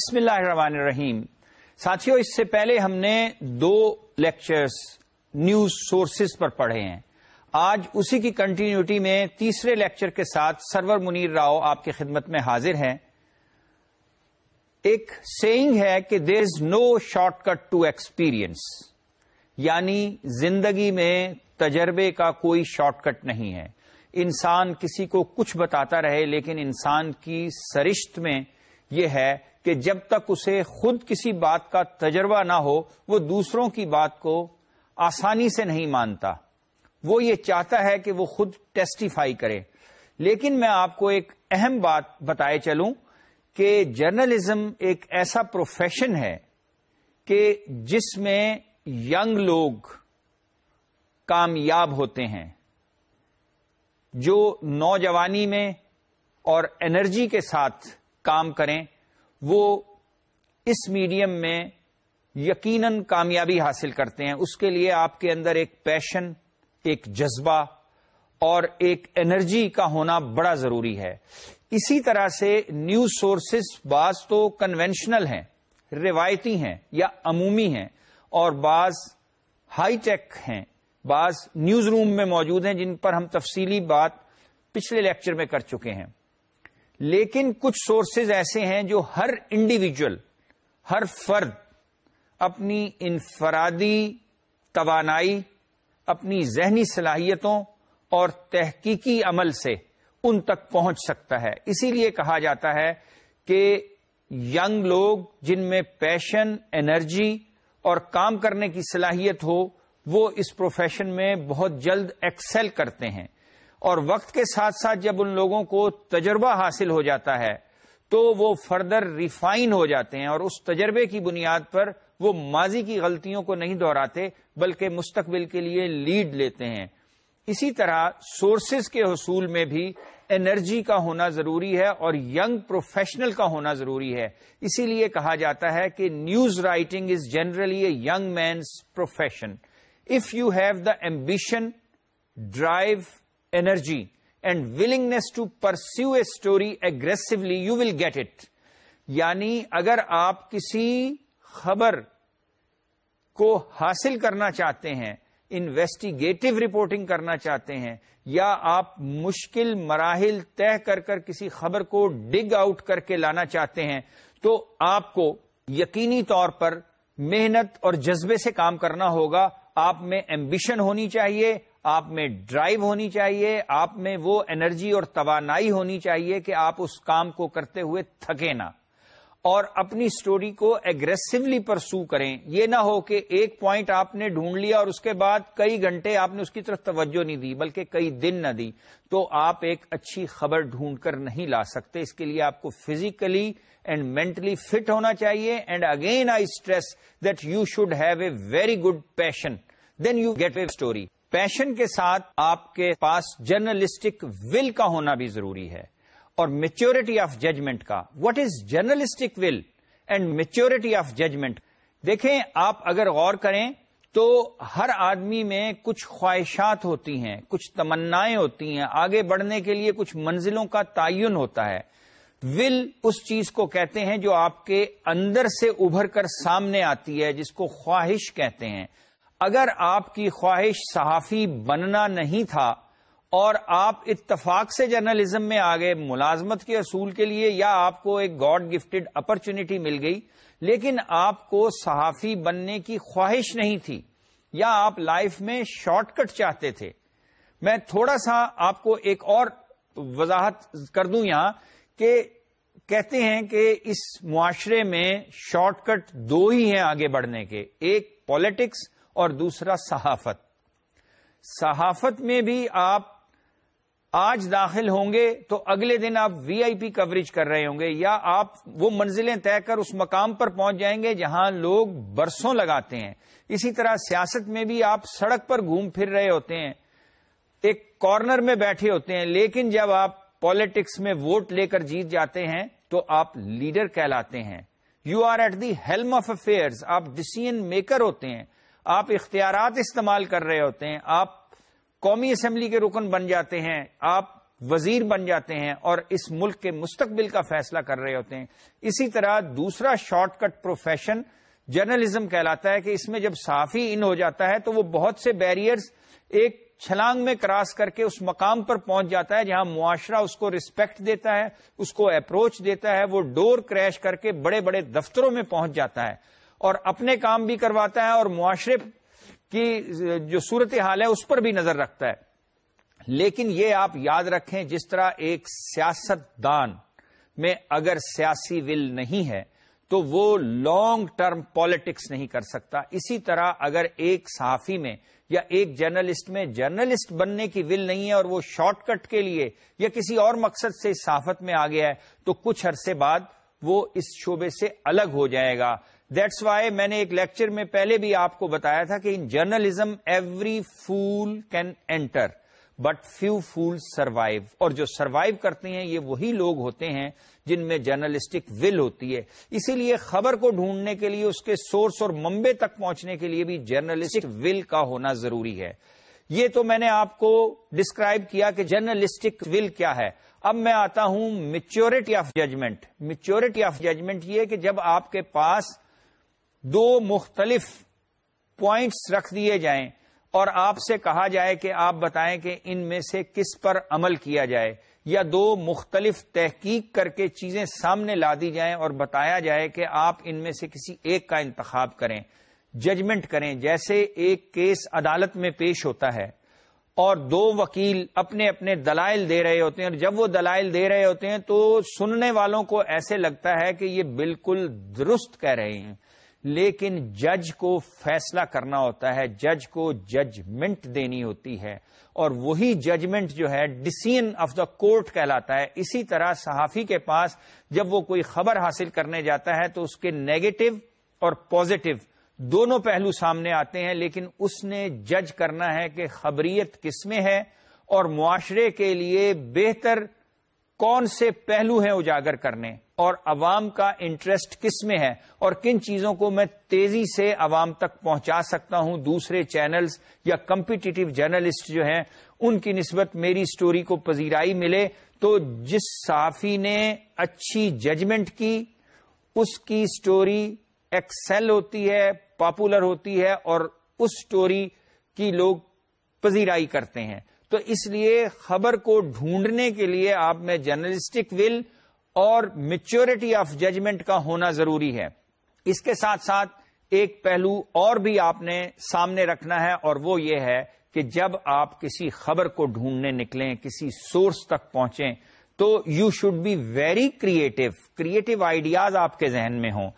بسم اللہ الرحمن الرحیم۔ ساتھیوں اس سے پہلے ہم نے دو لیکچرز نیوز سورسز پر پڑھے ہیں۔ آج اسی کی کنٹینیوٹی میں تیسرے لیکچر کے ساتھ سرور منیر راؤ آپ کی خدمت میں حاضر ہیں۔ ایک سیئنگ ہے کہ there is no shortcut to experience یعنی زندگی میں تجربے کا کوئی شارٹ کٹ نہیں ہے۔ انسان کسی کو کچھ بتاتا رہے لیکن انسان کی سرشت میں یہ ہے کہ جب تک اسے خود کسی بات کا تجربہ نہ ہو، وہ دوسروں کی بات کو آسانی سے نہیں مانتا۔ وہ یہ چاہتا ہے کہ وہ خود ٹیسٹیفائی کرے۔ لیکن میں آپ کو ایک اہم بات بتائے چلوں کہ جرنلزم ایک ایسا پروفیشن ہے کہ جس میں ینگ لوگ کامیاب ہوتے ہیں، جو نوجوانی میں اور انرجی کے ساتھ کام کریں۔ وہ اس میڈیم میں یقیناً کامیابی حاصل کرتے ہیں۔ اس کے لیے آپ کے اندر ایک پیشن ایک جذبہ اور ایک انرجی کا ہونا بڑا ضروری ہے۔ اسی طرح سے نیوز سورسز بعض تو کنونشنل ہیں، روایتی ہیں یا عمومی ہیں اور بعض ہائی ٹیک ہیں۔ بعض نیوز روم میں موجود ہیں جن پر ہم تفصیلی بات پچھلے لیکچر میں کر چکے ہیں۔ لیکن کچھ سورسز ایسے ہیں جو ہر انڈیویجل ہر فرد اپنی انفرادی توانائی، اپنی ذہنی صلاحیتوں اور تحقیقی عمل سے ان تک پہنچ سکتا ہے۔ اسی لیے کہا جاتا ہے کہ ینگ لوگ جن میں پیشن انرجی اور کام کرنے کی صلاحیت ہو، وہ اس پروفیشن میں بہت جلد ایکسل کرتے ہیں۔ اور وقت کے ساتھ ساتھ جب ان لوگوں کو تجربہ حاصل ہو جاتا ہے، تو وہ فردر ریفائن ہو جاتے ہیں اور اس تجربے کی بنیاد پر وہ ماضی کی غلطیوں کو نہیں دہراتے، بلکہ مستقبل کے لیے لیڈ لیتے ہیں۔ اسی طرح سورسز کے حصول میں بھی انرجی کا ہونا ضروری ہے اور ینگ پروفیشنل کا ہونا ضروری ہے۔ اسی لیے کہا جاتا ہے کہ news writing is generally a young man's profession. If you have the ambition, drive energy and willingness to pursue a story aggressively you will get it یعنی اگر آپ کسی خبر کو حاصل کرنا چاہتے ہیں انویسٹیگیٹو رپورٹنگ کرنا چاہتے ہیں، یا آپ مشکل مراحل طے کر کر کسی خبر کو ڈگ آؤٹ کر کے لانا چاہتے ہیں، تو آپ کو یقینی طور پر محنت اور جذبے سے کام کرنا ہوگا۔ آپ میں ایمبیشن ہونی چاہیے آپ میں ڈرائیو ہونی چاہیے، آپ میں وہ انرجی اور توانائی ہونی چاہیے کہ آپ اس کام کو کرتے ہوئے تھکے نہ۔ اور اپنی سٹوری کو ایگریسولی پرسو کریں۔ یہ نہ ہو کہ ایک پوائنٹ آپ نے ڈھونڈ لیا اور اس کے بعد کئی گھنٹے آپ نے اس کی طرف توجہ نہیں دی، بلکہ کئی دن نہ دی۔ تو آپ ایک اچھی خبر ڈھونڈ کر نہیں لا سکتے۔ اس کے لیے آپ کو فزیکلی اینڈ مینٹلی فٹ ہونا چاہیے۔ And again I stress that you should have a very good passion then you get a story passion کے ساتھ آپ کے پاس جرنلسٹک ول کا ہونا بھی ضروری ہے اور میچورٹی آف ججمنٹ کا۔ What is journalistic will and maturity of judgment دیکھیں، آپ اگر غور کریں تو ہر آدمی میں کچھ خواہشات ہوتی ہیں، کچھ تمنائیں ہوتی ہیں۔ آگے بڑھنے کے لیے کچھ منزلوں کا تعین ہوتا ہے۔ ول اس چیز کو کہتے ہیں جو آپ کے اندر سے ابھر کر سامنے آتی ہے، جس کو خواہش کہتے ہیں۔ اگر آپ کی خواہش صحافی بننا نہیں تھا اور آپ اتفاق سے جرنلزم میں آگے ملازمت کے اصول کے لیے یا آپ کو ایک گاڈ گفٹڈ اپرچونٹی مل گئی، لیکن آپ کو صحافی بننے کی خواہش نہیں تھی یا آپ لائف میں شارٹ کٹ چاہتے تھے۔ میں تھوڑا سا آپ کو ایک اور وضاحت کر دوں یہاں کہ کہتے ہیں کہ اس معاشرے میں شارٹ کٹ دو ہی ہیں آگے بڑھنے کے۔ ایک پالیٹکس اور دوسرا صحافت۔ صحافت میں بھی آپ آج داخل ہوں گے تو اگلے دن آپ وی آئی پی کوریج کر رہے ہوں گے یا آپ وہ منزلیں طے کر اس مقام پر پہنچ جائیں گے جہاں لوگ برسوں لگاتے ہیں۔ اسی طرح سیاست میں بھی آپ سڑک پر گھوم پھر رہے ہوتے ہیں، ایک کارنر میں بیٹھے ہوتے ہیں، لیکن جب آپ پالیٹکس میں ووٹ لے کر جیت جاتے ہیں تو آپ لیڈر کہلاتے ہیں۔ You are at the helm of affairs, آپ ڈسیزن میکر ہوتے ہیں۔ آپ اختیارات استعمال کر رہے ہوتے ہیں، آپ قومی اسمبلی کے رکن بن جاتے ہیں، آپ وزیر بن جاتے ہیں اور اس ملک کے مستقبل کا فیصلہ کر رہے ہوتے ہیں۔ اسی طرح دوسرا شارٹ کٹ پروفیشن جرنلزم کہلاتا ہے کہ اس میں جب صحافی ان ہو جاتا ہے تو وہ بہت سے بیریئرز ایک چھلانگ میں کراس کر کے اس مقام پر پہنچ جاتا ہے جہاں معاشرہ اس کو رسپیکٹ دیتا ہے، اس کو اپروچ دیتا ہے، وہ ڈور کریش کر کے بڑے بڑے دفتروں میں پہنچ جاتا ہے۔ اور اپنے کام بھی کرواتا ہے اور معاشرے کی جو صورت حال ہے اس پر بھی نظر رکھتا ہے۔ لیکن یہ آپ یاد رکھیں جس طرح ایک سیاست دان میں اگر سیاسی ول نہیں ہے تو وہ لانگ ٹرم پالیٹکس نہیں کر سکتا۔ اسی طرح اگر ایک صحافی میں یا ایک جرنلسٹ میں جرنلسٹ بننے کی ول نہیں ہے اور وہ شارٹ کٹ کے لیے یا کسی اور مقصد سے صحافت میں آ گیا ہے تو کچھ عرصے بعد وہ اس شعبے سے الگ ہو جائے گا۔ دیٹس وائی میں نے ایک لیکچر میں پہلے بھی آپ کو بتایا تھا کہ in journalism every fool can enter but few fool survive اور جو سروائو کرتے ہیں، یہ وہی لوگ ہوتے ہیں جن میں جرنلسٹک ول ہوتی ہے. اسی لیے خبر کو ڈھونڈنے کے لیے، اس کے سورس اور ممبے تک پہنچنے کے لیے بھی جرنلسٹک ول کا ہونا ضروری ہے. یہ تو میں نے آپ کو ڈسکرائب کیا کہ جرنلسٹک ول کیا ہے. اب میں آتا ہوں maturity of judgment maturity of judgment یہ کہ جب آپ کے پاس دو مختلف پوائنٹس رکھ دیے جائیں اور آپ سے کہا جائے کہ آپ بتائیں کہ ان میں سے کس پر عمل کیا جائے یا دو مختلف تحقیق کر کے چیزیں سامنے لا دی جائیں اور بتایا جائے کہ آپ ان میں سے کسی ایک کا انتخاب کریں ججمنٹ کریں، جیسے ایک کیس عدالت میں پیش ہوتا ہے اور دو وکیل اپنے اپنے دلائل دے رہے ہوتے ہیں اور جب وہ دلائل دے رہے ہوتے ہیں تو سننے والوں کو ایسے لگتا ہے کہ یہ بالکل درست کہہ رہے ہیں۔ لیکن جج کو فیصلہ کرنا ہوتا ہے، جج کو ججمنٹ دینی ہوتی ہے۔ اور وہی ججمنٹ جو ہے ڈسیزن آف دا کورٹ کہلاتا ہے۔ اسی طرح صحافی کے پاس جب وہ کوئی خبر حاصل کرنے جاتا ہے تو اس کے نیگیٹو اور پازیٹو دونوں پہلو سامنے آتے ہیں، لیکن اس نے جج کرنا ہے کہ خبریت کس میں ہے اور معاشرے کے لیے بہتر کون سے پہلو ہیں اجاگر کرنے اور عوام کا انٹرسٹ کس میں ہے اور کن چیزوں کو میں تیزی سے عوام تک پہنچا سکتا ہوں، دوسرے چینلز یا کمپیٹیٹو جرنلسٹ جو ہیں، ان کی نسبت میری سٹوری کو پذیرائی ملے تو جس صحافی نے اچھی ججمنٹ کی، اس کی سٹوری ایکسل ہوتی ہے، پاپولر ہوتی ہے اور اس سٹوری کی لوگ پذیرائی کرتے ہیں۔ تو اس لیے خبر کو ڈھونڈنے کے لیے آپ میں جرنلسٹک ول اور میچورٹی آف ججمنٹ کا ہونا ضروری ہے۔ اس کے ساتھ ساتھ ایک پہلو اور بھی آپ نے سامنے رکھنا ہے اور وہ یہ ہے کہ جب آپ کسی خبر کو ڈھونڈنے نکلیں، کسی سورس تک پہنچیں، تو you should be very creative creative ideas آپ کے ذہن میں ہوں۔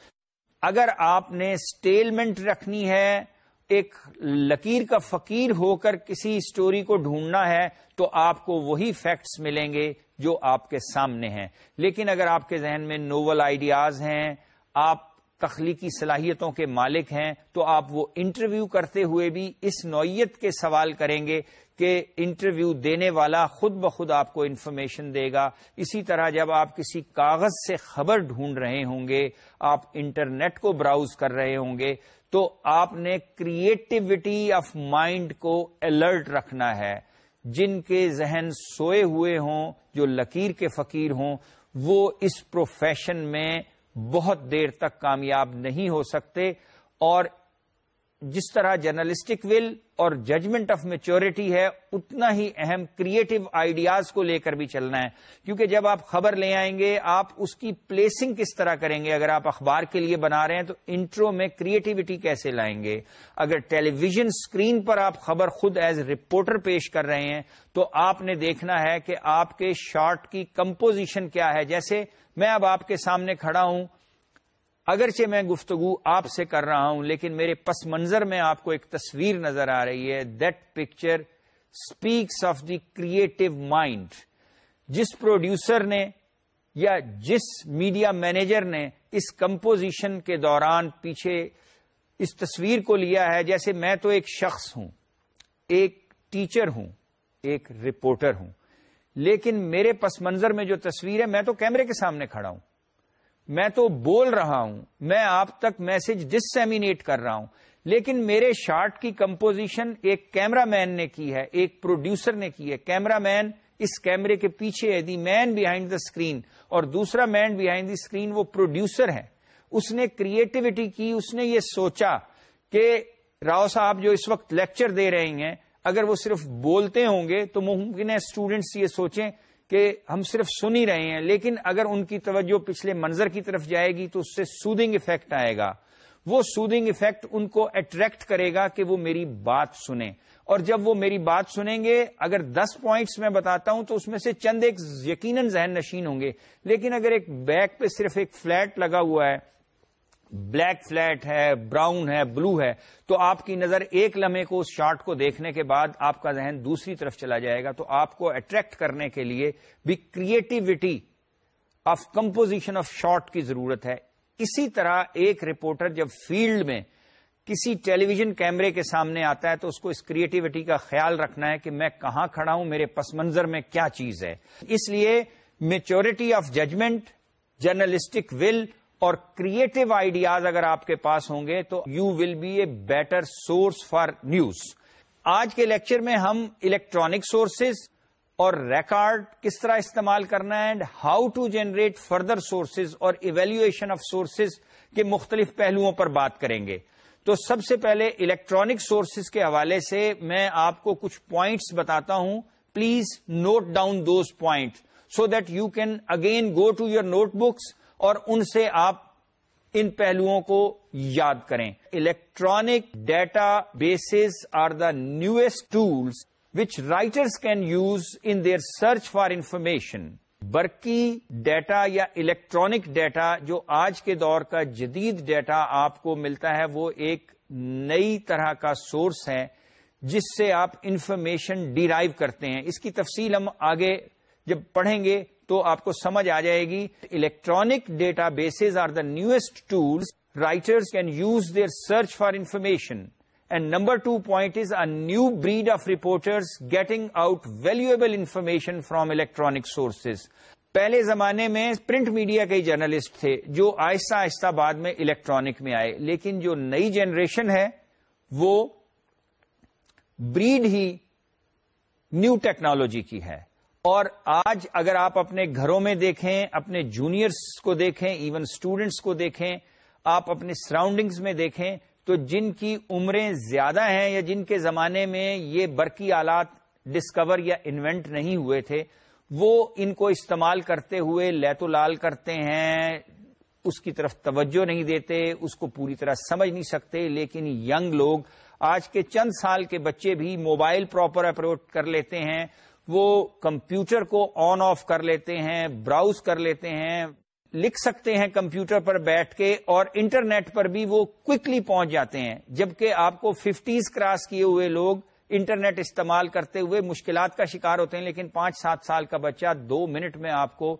اگر آپ نے اسٹیلمنٹ رکھنی ہے ایک لکیر کا فقیر ہو کر کسی اسٹوری کو ڈھونڈنا ہے تو آپ کو وہی فیکٹس ملیں گے جو آپ کے سامنے ہیں۔ لیکن اگر آپ کے ذہن میں نوول آئیڈیاز ہیں، آپ تخلیقی صلاحیتوں کے مالک ہیں، تو آپ وہ انٹرویو کرتے ہوئے بھی اس نوعیت کے سوال کریں گے کہ انٹرویو دینے والا خود بخود آپ کو انفارمیشن دے گا۔ اسی طرح جب آپ کسی کاغذ سے خبر ڈھونڈ رہے ہوں گے، آپ انٹرنیٹ کو براؤز کر رہے ہوں گے تو آپ نے کریٹیوٹی آف مائنڈ کو الرٹ رکھنا ہے۔ جن کے ذہن سوئے ہوئے ہوں، جو لکیر کے فقیر ہوں، وہ اس پروفیشن میں بہت دیر تک کامیاب نہیں ہو سکتے۔ اور جس طرح جرنلسٹک ول اور ججمنٹ آف میچورٹی ہے، اتنا ہی اہم کریٹو آئیڈیاز کو لے کر بھی چلنا ہے۔ کیونکہ جب آپ خبر لے آئیں گے، آپ اس کی پلیسنگ کس طرح کریں گے؟ اگر آپ اخبار کے لیے بنا رہے ہیں تو انٹرو میں کریٹیوٹی کیسے لائیں گے؟ اگر ٹیلی ویژن اسکرین پر آپ خبر خود ایز رپورٹر پیش کر رہے ہیں، تو آپ نے دیکھنا ہے کہ آپ کے شارٹ کی کمپوزیشن کیا ہے۔ جیسے میں اب آپ کے سامنے کھڑا ہوں اگرچہ میں گفتگو آپ سے کر رہا ہوں، لیکن میرے پس منظر میں آپ کو ایک تصویر نظر آ رہی ہے۔ That picture speaks of the creative mind جس پروڈیوسر نے یا جس میڈیا مینیجر نے اس کمپوزیشن کے دوران پیچھے اس تصویر کو لیا ہے، جیسے میں تو ایک شخص ہوں، ایک ٹیچر ہوں، ایک رپورٹر ہوں۔ لیکن میرے پس منظر میں جو تصویر ہے، میں تو کیمرے کے سامنے کھڑا ہوں۔ میں تو بول رہا ہوں، میں آپ تک میسج ڈسمینیٹ کر رہا ہوں، لیکن میرے شارٹ کی کمپوزیشن ایک کیمرہ مین نے کی ہے، ایک پروڈیوسر نے کی ہے۔ کیمرہ مین اس کیمرے کے پیچھے ہے، the man behind the screen اور دوسرا مین بہائنڈ دی اسکرین وہ پروڈیوسر ہے۔ اس نے کریٹیوٹی کی، اس نے یہ سوچا کہ راؤ صاحب جو اس وقت لیکچر دے رہے ہیں، اگر وہ صرف بولتے ہوں گے تو ممکن ہے اسٹوڈینٹس یہ سوچیں کہ ہم صرف سن ہی رہے ہیں، لیکن اگر ان کی توجہ پچھلے منظر کی طرف جائے گی تو اس سے سودنگ افیکٹ آئے گا۔ وہ سودنگ افیکٹ ان کو اٹریکٹ کرے گا کہ وہ میری بات سنیں۔ اور جب وہ میری بات سنیں گے، اگر دس پوائنٹس میں بتاتا ہوں تو اس میں سے چند ایک یقیناً ذہن نشین ہوں گے۔ لیکن اگر ایک بیک پہ صرف ایک فلیٹ لگا ہوا ہے بلیک فلیٹ ہے، براؤن ہے، بلو ہے، تو آپ کی نظر ایک لمحے کو اس شارٹ کو دیکھنے کے بعد آپ کا ذہن دوسری طرف چلا جائے گا، تو آپ کو اٹریکٹ کرنے کے لیے بھی creativity of composition of short کی ضرورت ہے۔ اسی طرح ایک رپورٹر جب فیلڈ میں کسی ٹیلی ویژن کیمرے کے سامنے آتا ہے تو اس کو اس کریٹیوٹی کا خیال رکھنا ہے کہ میں کہاں کھڑا ہوں، میرے پس منظر میں کیا چیز ہے۔ اس لیے maturity of judgment journalistic will اور کریٹو آئیڈیاز اگر آپ کے پاس ہوں گے تو you will be a better source for news آج کے لیکچر میں ہم الیکٹرانک سورسز اور ریکارڈ کس طرح استعمال کرنا ہے and how to generate further sources اور ایویلویشن آف سورسز کے مختلف پہلوؤں پر بات کریں گے. تو سب سے پہلے الیکٹرانک سورسز کے حوالے سے میں آپ کو کچھ پوائنٹس بتاتا ہوں. Please note down those point so that you can again go to your notebooks اور ان سے آپ ان پہلوؤں کو یاد کریں۔ Electronic databases are the newest tools which writers can use in their search for information برقی ڈیٹا یا الیکٹرانک ڈیٹا جو آج کے دور کا جدید ڈیٹا آپ کو ملتا ہے، وہ ایک نئی طرح کا سورس ہے جس سے آپ انفارمیشن ڈیرائیو کرتے ہیں۔ اس کی تفصیل ہم آگے جب پڑھیں گے تو آپ کو سمجھ آ جائے گی۔ Electronic databases are the newest tools writers can use their search for information and number two point is a new breed of reporters getting out valuable information from electronic sources پہلے زمانے میں پرنٹ میڈیا کے journalist تھے جو آہستہ آہستہ بعد میں الیکٹرانک میں آئے۔ لیکن جو نئی جنریشن ہے، وہ بریڈ ہی نیو ٹیکنالوجی کی ہے۔ اور آج اگر آپ اپنے گھروں میں دیکھیں، اپنے جونیئرس کو دیکھیں ایون اسٹوڈینٹس کو دیکھیں، آپ اپنے سراؤنڈنگز میں دیکھیں، تو جن کی عمریں زیادہ ہیں یا جن کے زمانے میں یہ برقی آلات ڈسکور یا انوینٹ نہیں ہوئے تھے، وہ ان کو استعمال کرتے ہوئے لیت و لال کرتے ہیں، اس کی طرف توجہ نہیں دیتے، اس کو پوری طرح سمجھ نہیں سکتے۔ لیکن ینگ لوگ آج کے چند سال کے بچے بھی موبائل پراپر اپروچ کر لیتے ہیں۔ وہ کمپیوٹر کو آن آف کر لیتے ہیں، براؤز کر لیتے ہیں، لکھ سکتے ہیں کمپیوٹر پر بیٹھ کے اور انٹرنیٹ پر بھی وہ کوکلی پہنچ جاتے ہیں۔ جبکہ آپ کو ففٹیز کراس کیے ہوئے لوگ انٹرنیٹ استعمال کرتے ہوئے مشکلات کا شکار ہوتے ہیں، لیکن پانچ سات سال کا بچہ دو منٹ میں آپ کو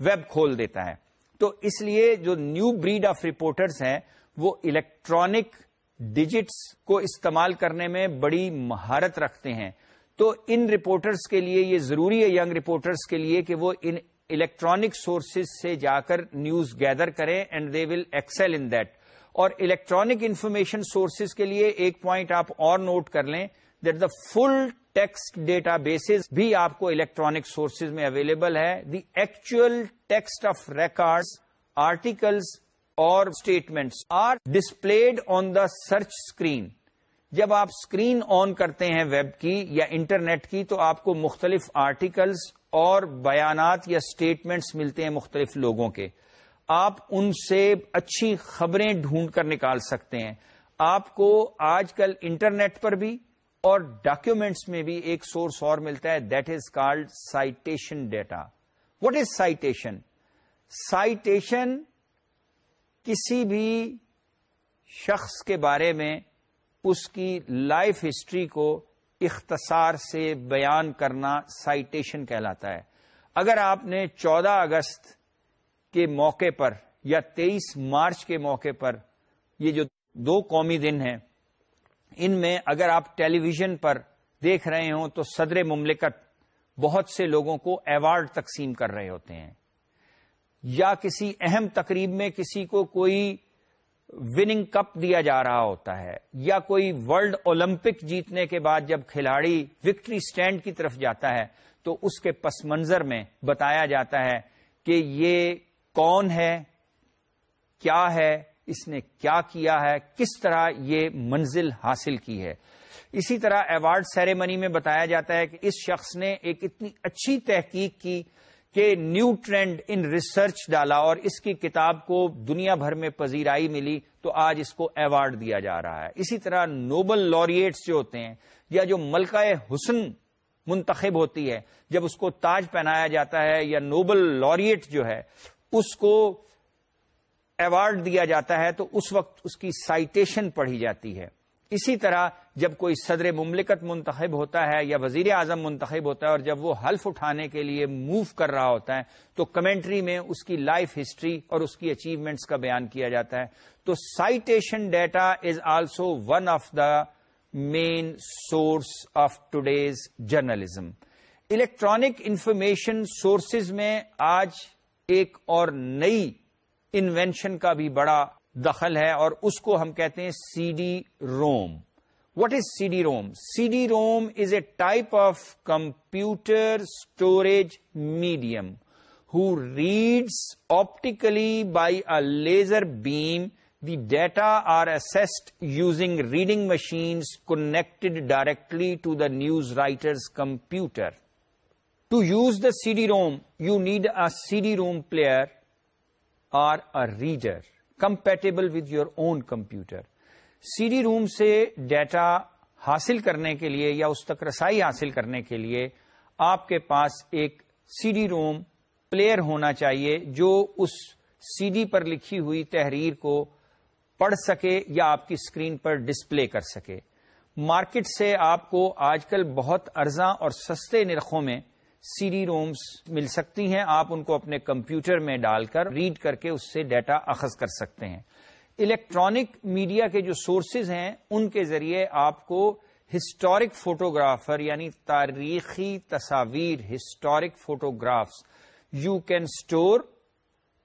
ویب کھول دیتا ہے۔ تو اس لیے جو نیو بریڈ آف رپورٹرز ہیں، وہ الیکٹرانک ڈیجٹس کو استعمال کرنے میں بڑی مہارت رکھتے ہیں۔ تو ان رپورٹرز کے لیے یہ ضروری ہے ینگ رپورٹرز کے لیے کہ وہ ان الیکٹرانک سورسز سے جا کر نیوز گیدر کریں and they will excel in that اور الیکٹرانک انفارمیشن سورسز کے لیے ایک پوائنٹ آپ اور نوٹ کر لیں that the full text databases بھی آپ کو الیکٹرانک سورسز میں اویلیبل ہے۔ The actual text of record articles اور statements are displayed on the search screen جب آپ اسکرین آن کرتے ہیں ویب کی یا انٹرنیٹ کی تو آپ کو مختلف آرٹیکلس اور بیانات یا اسٹیٹمنٹس ملتے ہیں مختلف لوگوں کے۔ آپ ان سے اچھی خبریں ڈھونڈ کر نکال سکتے ہیں۔ آپ کو آج کل انٹرنیٹ پر بھی اور ڈاکومینٹس میں بھی ایک سورس اور ملتا ہے that is called citation data what is citation citation کسی بھی شخص کے بارے میں اس کی لائف ہسٹری کو اختصار سے بیان کرنا سائٹیشن کہلاتا ہے۔ اگر آپ نے چودہ اگست کے موقع پر یا تیئیس مارچ کے موقع پر یہ جو دو قومی دن ہیں، ان میں اگر آپ ٹیلی ویژن پر دیکھ رہے ہوں تو صدر مملکت بہت سے لوگوں کو ایوارڈ تقسیم کر رہے ہوتے ہیں۔ یا کسی اہم تقریب میں کسی کو کوئی وننگ کپ دیا جا رہا ہوتا ہے، یا کوئی ورلڈ اولمپک جیتنے کے بعد جب کھلاڑی وکٹری سٹینڈ کی طرف جاتا ہے، تو اس کے پس منظر میں بتایا جاتا ہے کہ یہ کون ہے، کیا ہے، اس نے کیا کیا ہے، کس طرح یہ منزل حاصل کی ہے۔ اسی طرح ایوارڈ سیریمنی میں بتایا جاتا ہے کہ اس شخص نے ایک اتنی اچھی تحقیق کی کہ نیو ٹرینڈ ان ریسرچ ڈالا اور اس کی کتاب کو دنیا بھر میں پذیرائی ملی تو آج اس کو ایوارڈ دیا جا رہا ہے۔ اسی طرح نوبل لوریٹس جو ہوتے ہیں یا جو ملکہ حسن منتخب ہوتی ہے، جب اس کو تاج پہنایا جاتا ہے یا نوبل لوریٹ جو ہے، اس کو ایوارڈ دیا جاتا ہے تو اس وقت اس کی سائٹیشن پڑھی جاتی ہے۔ اسی طرح جب کوئی صدر مملکت منتخب ہوتا ہے یا وزیر اعظم منتخب ہوتا ہے اور جب وہ حلف اٹھانے کے لیے موو کر رہا ہوتا ہے تو کمنٹری میں اس کی لائف ہسٹری اور اس کی اچیومنٹس کا بیان کیا جاتا ہے۔ تو citation data is also one of the main source of today's journalism electronic information sources میں آج ایک اور نئی انوینشن کا بھی بڑا دخل ہے اور اس کو ہم کہتے ہیں C D ROM. What is C D ROM? C D ROM is a type of computer storage medium who reads optically by a laser beam the data are accessed using reading machines connected directly to the news writers computer to use the C D ROM you need a C D ROM player or a reader compatible with your own computer C D ROM سے data حاصل کرنے کے لیے یا اس تک رسائی حاصل کرنے کے لیے آپ کے پاس ایک سی ڈی روم پلیئر ہونا چاہیے جو اس سی ڈی پر لکھی ہوئی تحریر کو پڑھ سکے یا آپ کی اسکرین پر ڈسپلے کر سکے۔ مارکیٹ سے آپ کو آج کل بہت ارزاں اور سستے نرخوں میں سی ڈی رومس مل سکتی ہیں۔ آپ ان کو اپنے کمپیوٹر میں ڈال کر ریڈ کر کے اس سے ڈیٹا اخذ کر سکتے ہیں۔ الیکٹرانک میڈیا کے جو سورسز ہیں، ان کے ذریعے آپ کو ہسٹورک فوٹوگرافر یعنی تاریخی تصاویر historic photographs you can store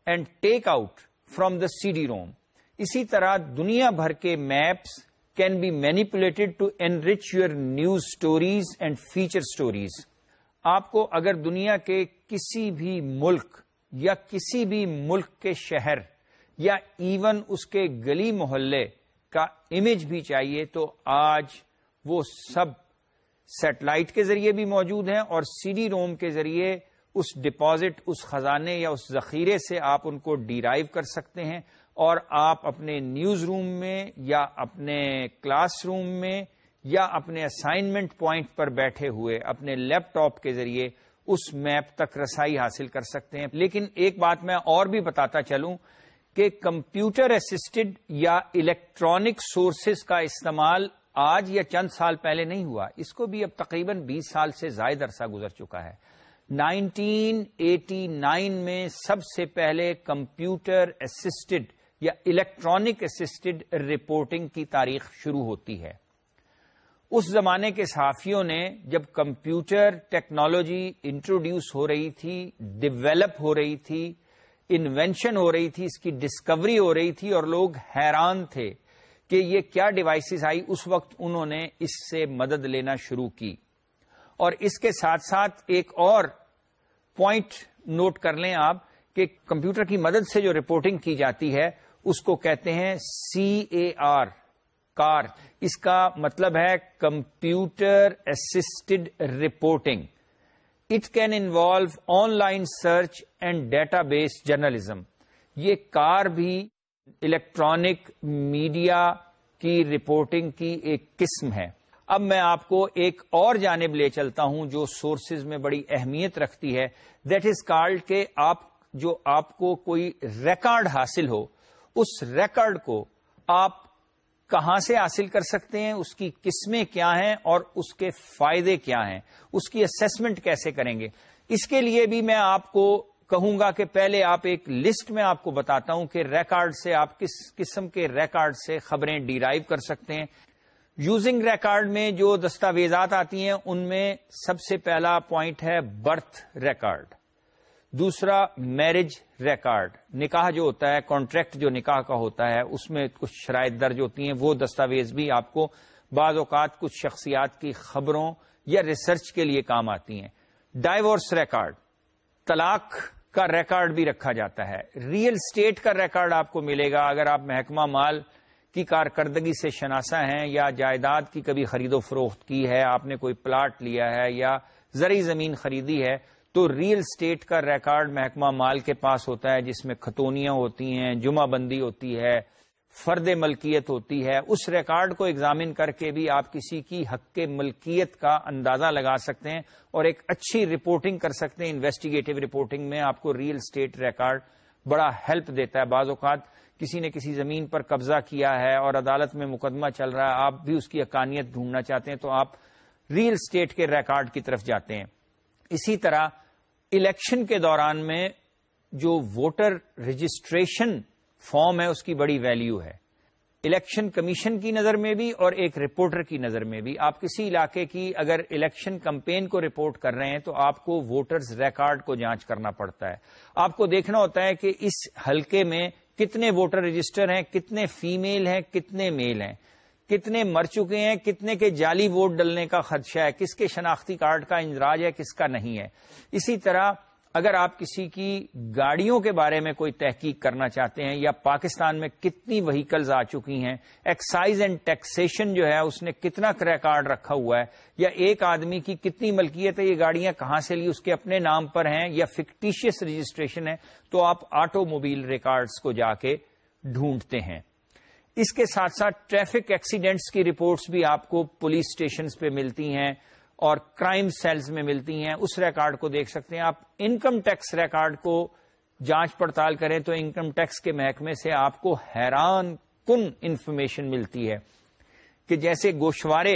and take out from the C D ROM اسی طرح دنیا بھر کے maps can be manipulated to enrich your news stories and feature stories آپ کو اگر دنیا کے کسی بھی ملک یا کسی بھی ملک کے شہر یا ایون اس کے گلی محلے کا امیج بھی چاہیے، تو آج وہ سب سیٹلائٹ کے ذریعے بھی موجود ہیں اور سی ڈی روم کے ذریعے اس ڈپازٹ اس خزانے یا اس ذخیرے سے آپ ان کو ڈیرائیو کر سکتے ہیں اور آپ اپنے نیوز روم میں یا اپنے کلاس روم میں یا اپنے اسائنمنٹ پوائنٹ پر بیٹھے ہوئے اپنے لیپ ٹاپ کے ذریعے اس میپ تک رسائی حاصل کر سکتے ہیں۔ لیکن ایک بات میں اور بھی بتاتا چلوں کہ کمپیوٹر اسسٹڈ یا الیکٹرانک سورسز کا استعمال آج یا چند سال پہلے نہیں ہوا۔ اس کو بھی اب تقریباً بیس سال سے زائد عرصہ گزر چکا ہے۔ نائنٹین ایٹی نائن میں سب سے پہلے کمپیوٹر اسسٹڈ یا الیکٹرانک اسسٹڈ رپورٹنگ کی تاریخ شروع ہوتی ہے۔ اس زمانے کے صحافیوں نے جب کمپیوٹر ٹیکنالوجی انٹروڈیوس ہو رہی تھی، ڈیولپ ہو رہی تھی، انوینشن ہو رہی تھی، اس کی ڈسکوری ہو رہی تھی اور لوگ حیران تھے کہ یہ کیا ڈیوائسز آئی، اس وقت انہوں نے اس سے مدد لینا شروع کی۔ اور اس کے ساتھ ساتھ ایک اور پوائنٹ نوٹ کر لیں آپ کہ کمپیوٹر کی مدد سے جو رپورٹنگ کی جاتی ہے، اس کو کہتے ہیں سی اے آر۔ کار اس کا مطلب ہے computer assisted reporting it can involve online search and database journalism یہ کار بھی الیکٹرانک میڈیا کی رپورٹنگ کی ایک قسم ہے۔ اب میں آپ کو ایک اور جانب لے چلتا ہوں جو سورسز میں بڑی اہمیت رکھتی ہے۔ دیٹ از کالڈ کہ آپ، جو آپ کو کوئی ریکارڈ حاصل ہو، اس ریکارڈ کو آپ کہاں سے حاصل کر سکتے ہیں، اس کی قسمیں کیا ہیں اور اس کے فائدے کیا ہیں، اس کی اسسمنٹ کیسے کریں گے؟ اس کے لیے بھی میں آپ کو کہوں گا کہ پہلے آپ ایک لسٹ میں آپ کو بتاتا ہوں کہ ریکارڈ سے آپ کس قسم کے ریکارڈ سے خبریں ڈیرائیو کر سکتے ہیں۔ یوزنگ ریکارڈ میں جو دستاویزات آتی ہیں، ان میں سب سے پہلا پوائنٹ ہے برتھ ریکارڈ دوسرا میرج ریکارڈ نکاح جو ہوتا ہے کانٹریکٹ جو نکاح کا ہوتا ہے، اس میں کچھ شرائط درج ہوتی ہیں۔ وہ دستاویز بھی آپ کو بعض اوقات کچھ شخصیات کی خبروں یا ریسرچ کے لیے کام آتی ہیں۔ ڈائیورس ریکارڈ طلاق کا ریکارڈ بھی رکھا جاتا ہے۔ ریئل اسٹیٹ کا ریکارڈ آپ کو ملے گا۔ اگر آپ محکمہ مال کی کارکردگی سے شناسا ہیں یا جائیداد کی کبھی خرید و فروخت کی ہے، آپ نے کوئی پلاٹ لیا ہے یا زرعی زمین خریدی ہے تو ریئل اسٹیٹ کا ریکارڈ محکمہ مال کے پاس ہوتا ہے، جس میں کھتونیاں ہوتی ہیں، جمعہ بندی ہوتی ہے، فرد ملکیت ہوتی ہے۔ اس ریکارڈ کو ایگزامن کر کے بھی آپ کسی کی حق کے ملکیت کا اندازہ لگا سکتے ہیں اور ایک اچھی رپورٹنگ کر سکتے ہیں۔ انویسٹیگیٹو رپورٹنگ میں آپ کو ریئل اسٹیٹ ریکارڈ بڑا ہیلپ دیتا ہے۔ بعض اوقات کسی نے کسی زمین پر قبضہ کیا ہے اور عدالت میں مقدمہ چل رہا ہے، آپ بھی اس کی اکانیت ڈھونڈنا چاہتے ہیں تو آپ ریئل اسٹیٹ کے ریکارڈ کی طرف جاتے ہیں۔ اسی طرح الیکشن کے دوران میں جو ووٹر رجسٹریشن فارم ہے، اس کی بڑی ویلیو ہے۔ الیکشن کمیشن کی نظر میں بھی اور ایک رپورٹر کی نظر میں بھی۔ آپ کسی علاقے کی اگر الیکشن کمپین کو رپورٹ کر رہے ہیں تو آپ کو ووٹرز ریکارڈ کو جانچ کرنا پڑتا ہے۔ آپ کو دیکھنا ہوتا ہے کہ اس حلقے میں کتنے ووٹر رجسٹر ہیں، کتنے فیمیل ہیں، کتنے میل ہیں۔ کتنے مر چکے ہیں، کتنے کے جعلی ووٹ ڈلنے کا خدشہ ہے، کس کے شناختی کارڈ کا اندراج ہے، کس کا نہیں ہے۔ اسی طرح اگر آپ کسی کی گاڑیوں کے بارے میں کوئی تحقیق کرنا چاہتے ہیں یا پاکستان میں کتنی وہیکلز آ چکی ہیں ایکسائز اینڈ ٹیکسیشن جو ہے، اس نے کتنا ریکارڈ رکھا ہوا ہے، یا ایک آدمی کی کتنی ملکیت ہے، یہ گاڑیاں کہاں سے لی، اس کے اپنے نام پر ہیں یا فکٹیشیس رجسٹریشن ہے، تو آپ آٹو موبائل ریکارڈز کو جا کے ڈھونڈتے ہیں۔ اس کے ساتھ ساتھ ٹریفک ایکسیڈنٹس کی رپورٹس بھی آپ کو پولیس اسٹیشنز پہ ملتی ہیں اور کرائم سیلز میں ملتی ہیں۔ اس ریکارڈ کو دیکھ سکتے ہیں۔ آپ انکم ٹیکس ریکارڈ کو جانچ پڑتال کریں تو انکم ٹیکس کے محکمے سے آپ کو حیران کن انفارمیشن ملتی ہے کہ جیسے گوشوارے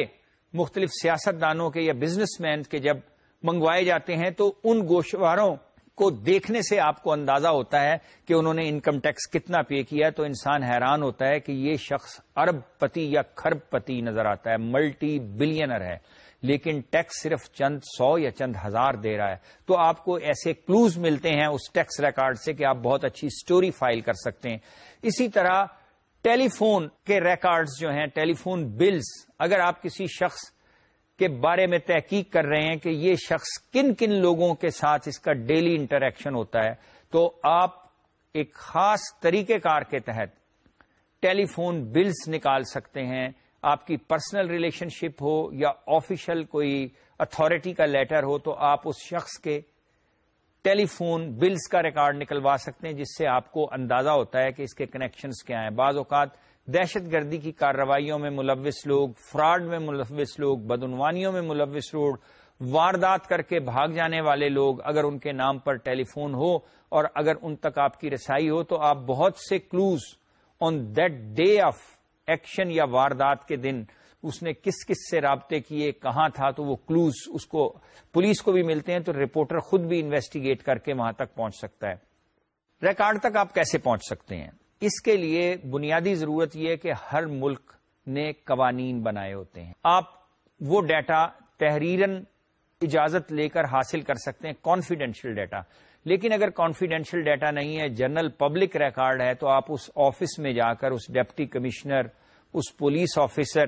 مختلف سیاست دانوں کے یا بزنس مین کے جب منگوائے جاتے ہیں تو ان گوشواروں کو دیکھنے سے آپ کو اندازہ ہوتا ہے کہ انہوں نے انکم ٹیکس کتنا پے کیا تو انسان حیران ہوتا ہے کہ یہ شخص ارب پتی یا خرب پتی نظر آتا ہے، ملٹی بلینر ہے، لیکن ٹیکس صرف چند سو یا چند ہزار دے رہا ہے۔ تو آپ کو ایسے کلوز ملتے ہیں اس ٹیکس ریکارڈ سے کہ آپ بہت اچھی سٹوری فائل کر سکتے ہیں۔ اسی طرح ٹیلی فون کے ریکارڈز جو ہیں، ٹیلی فون بلز، اگر آپ کسی شخص کے بارے میں تحقیق کر رہے ہیں کہ یہ شخص کن کن لوگوں کے ساتھ اس کا ڈیلی انٹریکشن ہوتا ہے۔ تو آپ ایک خاص طریقہ کار کے تحت ٹیلی فون بلز نکال سکتے ہیں۔ آپ کی پرسنل ریلیشن شپ ہو یا آفیشل کوئی اتارٹی کا لیٹر ہو تو آپ اس شخص کے ٹیلی فون بلز کا ریکارڈ نکلوا سکتے ہیں، جس سے آپ کو اندازہ ہوتا ہے کہ اس کے کنیکشنز کیا ہیں۔ بعض اوقات دہشت گردی کی کارروائیوں میں ملوث لوگ، فراڈ میں ملوث لوگ، بدعنوانیوں میں ملوث لوگ، واردات کر کے بھاگ جانے والے لوگ، اگر ان کے نام پر ٹیلی فون ہو اور اگر ان تک آپ کی رسائی ہو تو آپ بہت سے clues on that day of action یا واردات کے دن اس نے کس کس سے رابطے کیے، کہاں تھا، تو وہ کلوز اس کو، پولیس کو بھی ملتے ہیں تو رپورٹر خود بھی انویسٹیگیٹ کر کے وہاں تک پہنچ سکتا ہے۔ ریکارڈ تک آپ کیسے پہنچ سکتے ہیں؟ اس کے لیے بنیادی ضرورت یہ کہ ہر ملک نے قوانین بنائے ہوتے ہیں۔ آپ وہ ڈیٹا تحریرن اجازت لے کر حاصل کر سکتے ہیں کانفیڈینشیل ڈیٹا۔ لیکن اگر کانفیڈینشیل ڈیٹا نہیں ہے، جنرل پبلک ریکارڈ ہے، تو آپ اس آفس میں جا کر اس ڈپٹی کمشنر، اس پولیس آفیسر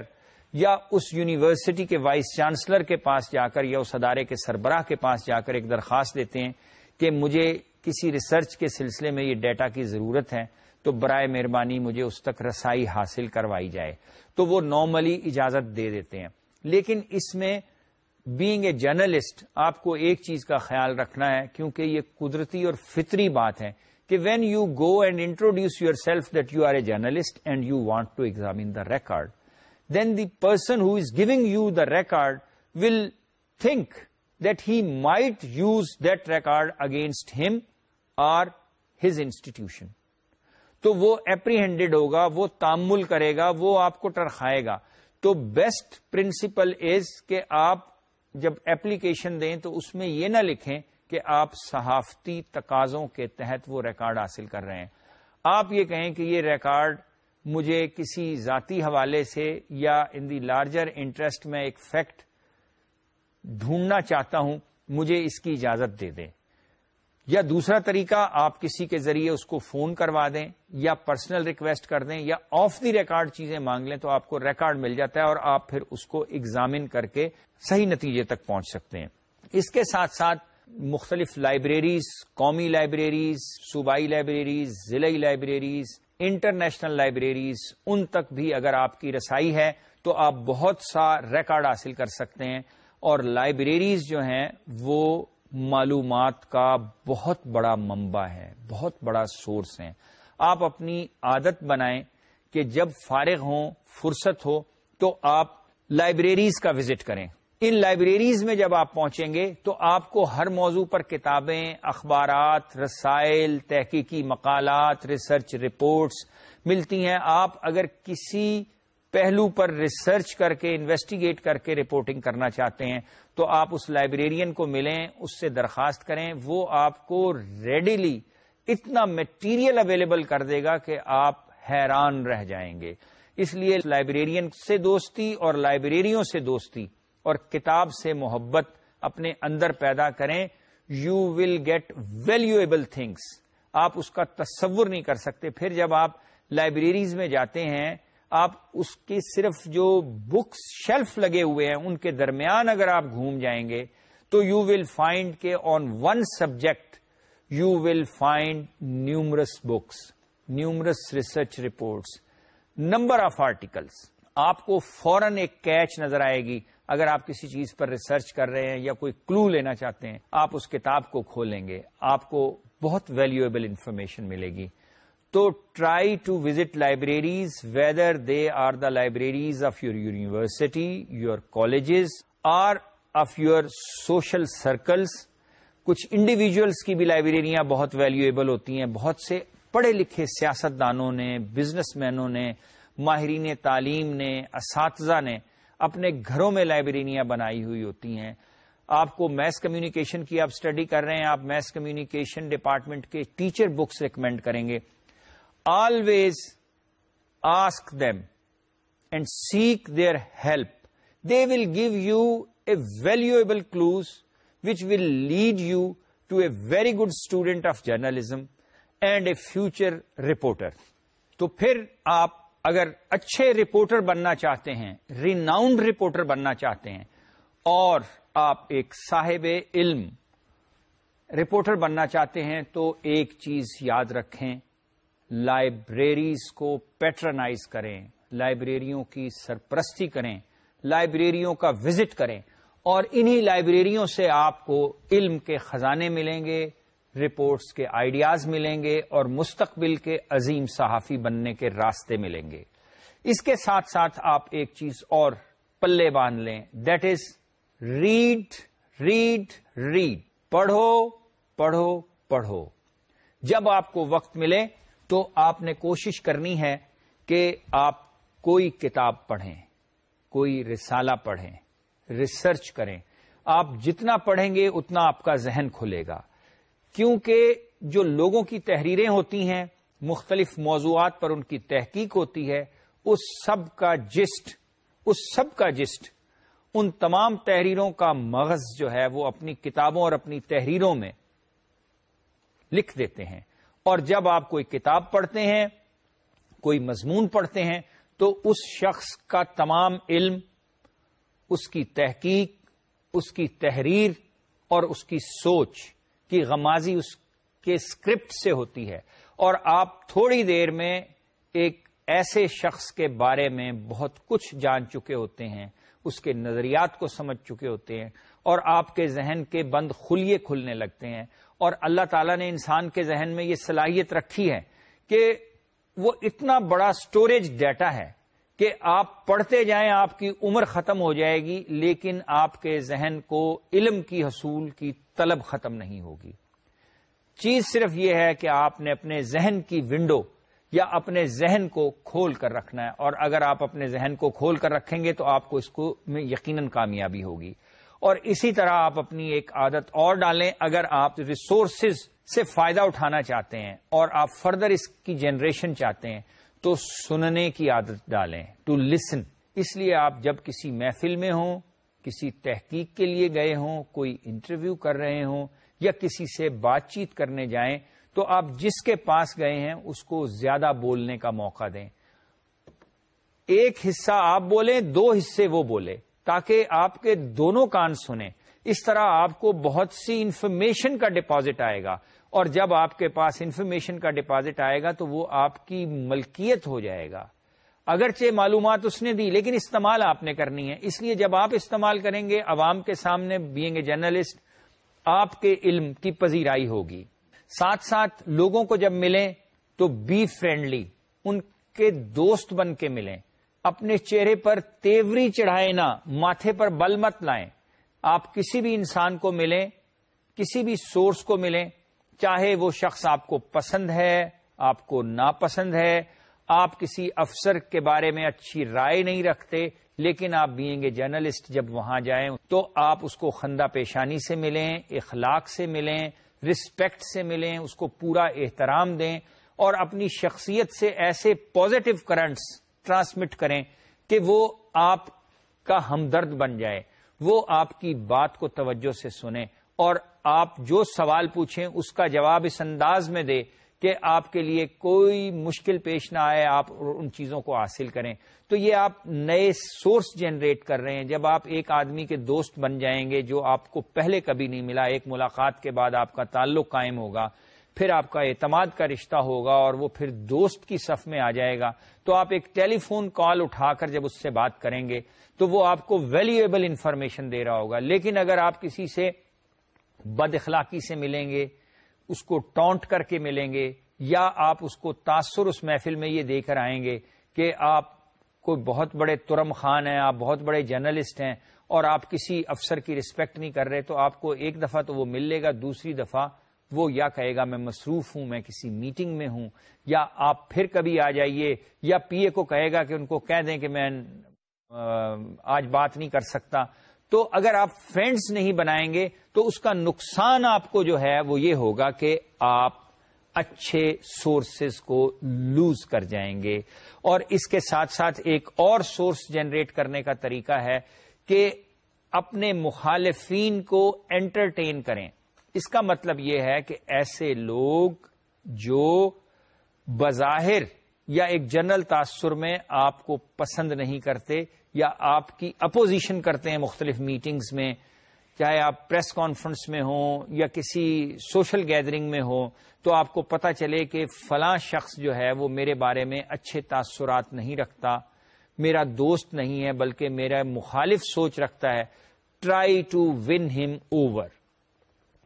یا اس یونیورسٹی کے وائس چانسلر کے پاس جا کر یا اس ادارے کے سربراہ کے پاس جا کر ایک درخواست دیتے ہیں کہ مجھے کسی ریسرچ کے سلسلے میں یہ ڈیٹا کی ضرورت ہے۔ تو برائے مہربانی مجھے اس تک رسائی حاصل کروائی جائے۔ تو وہ نارملی اجازت دے دیتے ہیں۔ لیکن اس میں بینگ اے جرنلسٹ آپ کو ایک چیز کا خیال رکھنا ہے، کیونکہ یہ قدرتی اور فطری بات ہے کہ when you go and introduce yourself that you are a journalist and you want to examine the record then the person who is giving you the record will think that he might use that record against him or his institution تو وہ apprehended ہوگا، وہ تامل کرے گا، وہ آپ کو ٹرخائے گا۔ تو best principle is کہ آپ جب ایپلیکیشن دیں تو اس میں یہ نہ لکھیں کہ آپ صحافتی تقاضوں کے تحت وہ ریکارڈ حاصل کر رہے ہیں۔ آپ یہ کہیں کہ یہ ریکارڈ مجھے کسی ذاتی حوالے سے یا ان دی لارجر انٹرسٹ میں ایک فیکٹ ڈھونڈنا چاہتا ہوں، مجھے اس کی اجازت دے دیں۔ یا دوسرا طریقہ، آپ کسی کے ذریعے اس کو فون کروا دیں یا پرسنل ریکویسٹ کر دیں یا آف دی ریکارڈ چیزیں مانگ لیں تو آپ کو ریکارڈ مل جاتا ہے اور آپ پھر اس کو ایگزامن کر کے صحیح نتیجے تک پہنچ سکتے ہیں۔ اس کے ساتھ ساتھ مختلف لائبریریز قومی لائبریریز صوبائی لائبریریز ضلعی لائبریریز انٹرنیشنل لائبریریز ان تک بھی اگر آپ کی رسائی ہے تو آپ بہت سا ریکارڈ حاصل کر سکتے ہیں اور لائبریریز جو ہیں وہ معلومات کا بہت بڑا منبع ہے بہت بڑا سورس ہے آپ اپنی عادت بنائیں کہ جب فارغ ہوں، فرصت ہو، تو آپ لائبریریز کا وزٹ کریں۔ ان لائبریریز میں جب آپ پہنچیں گے، تو آپ کو ہر موضوع پر کتابیں، اخبارات، رسائل، تحقیقی مقالات، ریسرچ رپورٹس ملتی ہیں۔ آپ اگر کسی پہلو پر ریسرچ کر کے، انویسٹیگیٹ کر کے رپورٹنگ کرنا چاہتے ہیں تو آپ اس لائبریرین کو ملیں، اس سے درخواست کریں، وہ آپ کو ریڈیلی اتنا میٹیریل اویلیبل کر دے گا کہ آپ حیران رہ جائیں گے۔ اس لیے لائبریرین سے دوستی اور لائبریریوں سے دوستی اور کتاب سے محبت اپنے اندر پیدا کریں۔ You will get valuable things آپ اس کا تصور نہیں کر سکتے۔ پھر جب آپ لائبریریز میں جاتے ہیں آپ اس کے صرف جو بکس شیلف لگے ہوئے ہیں، ان کے درمیان اگر آپ گھوم جائیں گے، تو یو ول فائنڈ کے on one subject you will find numerous books numerous research reports number of articles آپ کو فوراً ایک کیچ نظر آئے گی۔ اگر آپ کسی چیز پر ریسرچ کر رہے ہیں یا کوئی کلو لینا چاہتے ہیں، آپ اس کتاب کو کھولیں گے۔ آپ کو بہت ویلویبل انفارمیشن ملے گی۔ تو try to visit libraries whether they are the libraries of your university, your colleges, or of your social circles کچھ انڈیویجلس کی بھی لائبریریاں بہت ویلویبل ہوتی ہیں۔ بہت سے پڑھے لکھے سیاست دانوں نے بزنس مینوں نے، ماہرین تعلیم نے، اساتذہ نے اپنے گھروں میں لائبریریاں بنائی ہوئی ہوتی ہیں۔ آپ کو میس کمیونیکیشن کی آپ اسٹڈی کر رہے ہیں، آپ میس کمیونیکیشن ڈپارٹمنٹ کے ٹیچر بکس ریکمینڈ کریں گے۔ Always ask them and seek their help they will give you a valuable clues which will lead you to a very good student of journalism and a future reporter تو پھر آپ اگر اچھے reporter بننا چاہتے ہیں ریناؤنڈ رپورٹر بننا چاہتے ہیں اور آپ ایک صاحب علم رپورٹر بننا چاہتے ہیں، تو ایک چیز یاد رکھیں۔ لائبریریز کو پیٹرنائز کریں، لائبریریوں کی سرپرستی کریں، لائبریریوں کا وزٹ کریں اور انہی لائبریریوں سے آپ کو علم کے خزانے ملیں گے، رپورٹس کے آئیڈیاز ملیں گے اور مستقبل کے عظیم صحافی بننے کے راستے ملیں گے۔ اس کے ساتھ ساتھ آپ ایک چیز اور پلے باندھ لیں that is read read read پڑھو پڑھو پڑھو۔ جب آپ کو وقت ملے تو آپ نے کوشش کرنی ہے کہ آپ کوئی کتاب پڑھیں، کوئی رسالہ پڑھیں ریسرچ کریں۔ آپ جتنا پڑھیں گے اتنا آپ کا ذہن کھلے گا۔ کیونکہ جو لوگوں کی تحریریں ہوتی ہیں، مختلف موضوعات پر ان کی تحقیق ہوتی ہے، اس سب کا جسٹ اس سب کا جسٹ ان تمام تحریروں کا مغز جو ہے، وہ اپنی کتابوں اور اپنی تحریروں میں لکھ دیتے ہیں۔ اور جب آپ کوئی کتاب پڑھتے ہیں، کوئی مضمون پڑھتے ہیں، تو اس شخص کا تمام علم، اس کی تحقیق، اس کی تحریر اور اس کی سوچ کی غمازی اس کے اسکرپٹ سے ہوتی ہے۔ اور آپ تھوڑی دیر میں ایک ایسے شخص کے بارے میں بہت کچھ جان چکے ہوتے ہیں، اس کے نظریات کو سمجھ چکے ہوتے ہیں اور آپ کے ذہن کے بند خلیے کھلنے لگتے ہیں۔ اور اللہ تعالیٰ نے انسان کے ذہن میں یہ صلاحیت رکھی ہے کہ وہ اتنا بڑا سٹوریج ڈیٹا ہے کہ آپ پڑھتے جائیں آپ کی عمر ختم ہو جائے گی، لیکن آپ کے ذہن کو علم کی حصول کی طلب ختم نہیں ہوگی۔ چیز صرف یہ ہے کہ آپ نے اپنے ذہن کی ونڈو یا اپنے ذہن کو کھول کر رکھنا ہے، اور اگر آپ اپنے ذہن کو کھول کر رکھیں گے تو آپ کو اس کو میں یقیناً کامیابی ہوگی۔ اور اسی طرح آپ اپنی ایک عادت اور ڈالیں اگر آپ ریسورسز سے فائدہ اٹھانا چاہتے ہیں اور آپ فردر اس کی جنریشن چاہتے ہیں، تو سننے کی عادت ڈالیں ٹو لسن اس لیے آپ جب کسی محفل میں ہوں، کسی تحقیق کے لیے گئے ہوں، کوئی انٹرویو کر رہے ہوں یا کسی سے بات چیت کرنے جائیں، تو آپ جس کے پاس گئے ہیں، اس کو زیادہ بولنے کا موقع دیں۔ ایک حصہ آپ بولیں، دو حصے وہ بولے۔ تاکہ آپ کے دونوں کان سنیں۔ اس طرح آپ کو بہت سی انفارمیشن کا ڈپازٹ آئے گا۔ اور جب آپ کے پاس انفارمیشن کا ڈپازٹ آئے گا تو وہ آپ کی ملکیت ہو جائے گا۔ اگرچہ معلومات اس نے دی، لیکن استعمال آپ نے کرنی ہے۔ اس لیے جب آپ استعمال کریں گے، عوام کے سامنے بینگ اے جرنلسٹ آپ کے علم کی پذیرائی ہوگی۔ ساتھ ساتھ لوگوں کو جب ملیں تو بی فرینڈلی ان کے دوست بن کے ملیں۔ اپنے چہرے پر تیوری چڑھائے نہ، ماتھے پر بل مت لائیں۔ آپ کسی بھی انسان کو ملیں، کسی بھی سورس کو ملیں، چاہے وہ شخص آپ کو پسند ہے، آپ کو ناپسند ہے، آپ کسی افسر کے بارے میں اچھی رائے نہیں رکھتے، لیکن آپ بینگ اے جرنلسٹ جب وہاں جائیں تو آپ اس کو خندہ پیشانی سے ملیں، اخلاق سے ملیں رسپیکٹ سے ملیں، اس کو پورا احترام دیں اور اپنی شخصیت سے ایسے پازیٹو کرنٹس ٹرانسمٹ کریں کہ وہ آپ کا ہمدرد بن جائے، وہ آپ کی بات کو توجہ سے سنیں اور آپ جو سوال پوچھیں اس کا جواب اس انداز میں دے کہ آپ کے لیے کوئی مشکل پیش نہ آئے، آپ ان چیزوں کو حاصل کریں۔ تو یہ آپ نئے سورس جنریٹ کر رہے ہیں۔ جب آپ ایک آدمی کے دوست بن جائیں گے جو آپ کو پہلے کبھی نہیں ملا، ایک ملاقات کے بعد آپ کا تعلق قائم ہوگا پھر آپ کا اعتماد کا رشتہ ہوگا اور وہ پھر دوست کی صف میں آ جائے گا۔ تو آپ ایک ٹیلی فون کال اٹھا کر جب اس سے بات کریں گے تو وہ آپ کو ویلیویبل انفارمیشن دے رہا ہوگا۔ لیکن اگر آپ کسی سے بد اخلاقی سے ملیں گے، اس کو ٹونٹ کر کے ملیں گے، یا آپ اس کو تاثر اس محفل میں یہ دے کر آئیں گے کہ آپ کوئی بہت بڑے ترم خان ہیں، آپ بہت بڑے جرنلسٹ ہیں اور آپ کسی افسر کی رسپیکٹ نہیں کر رہے، تو آپ کو ایک دفعہ تو وہ مل لے گا، دوسری دفعہ وہ یا کہے گا میں مصروف ہوں، میں کسی میٹنگ میں ہوں، یا آپ پھر کبھی آ جائیے، یا پی اے کو کہے گا کہ ان کو کہہ دیں کہ میں آج بات نہیں کر سکتا۔ تو اگر آپ فرینڈز نہیں بنائیں گے، تو اس کا نقصان آپ کو جو ہے وہ یہ ہوگا کہ آپ اچھے سورسز کو لوز کر جائیں گے۔ اور اس کے ساتھ ساتھ ایک اور سورس جنریٹ کرنے کا طریقہ ہے کہ اپنے مخالفین کو انٹرٹین کریں۔ اس کا مطلب یہ ہے کہ ایسے لوگ جو بظاہر یا ایک جنرل تاثر میں آپ کو پسند نہیں کرتے یا آپ کی اپوزیشن کرتے ہیں مختلف میٹنگز میں، چاہے آپ پریس کانفرنس میں ہوں یا کسی سوشل گیدرنگ میں ہوں، تو آپ کو پتا چلے کہ فلاں شخص جو ہے وہ میرے بارے میں اچھے تاثرات نہیں رکھتا، میرا دوست نہیں ہے بلکہ میرا مخالف سوچ رکھتا ہے try to win them over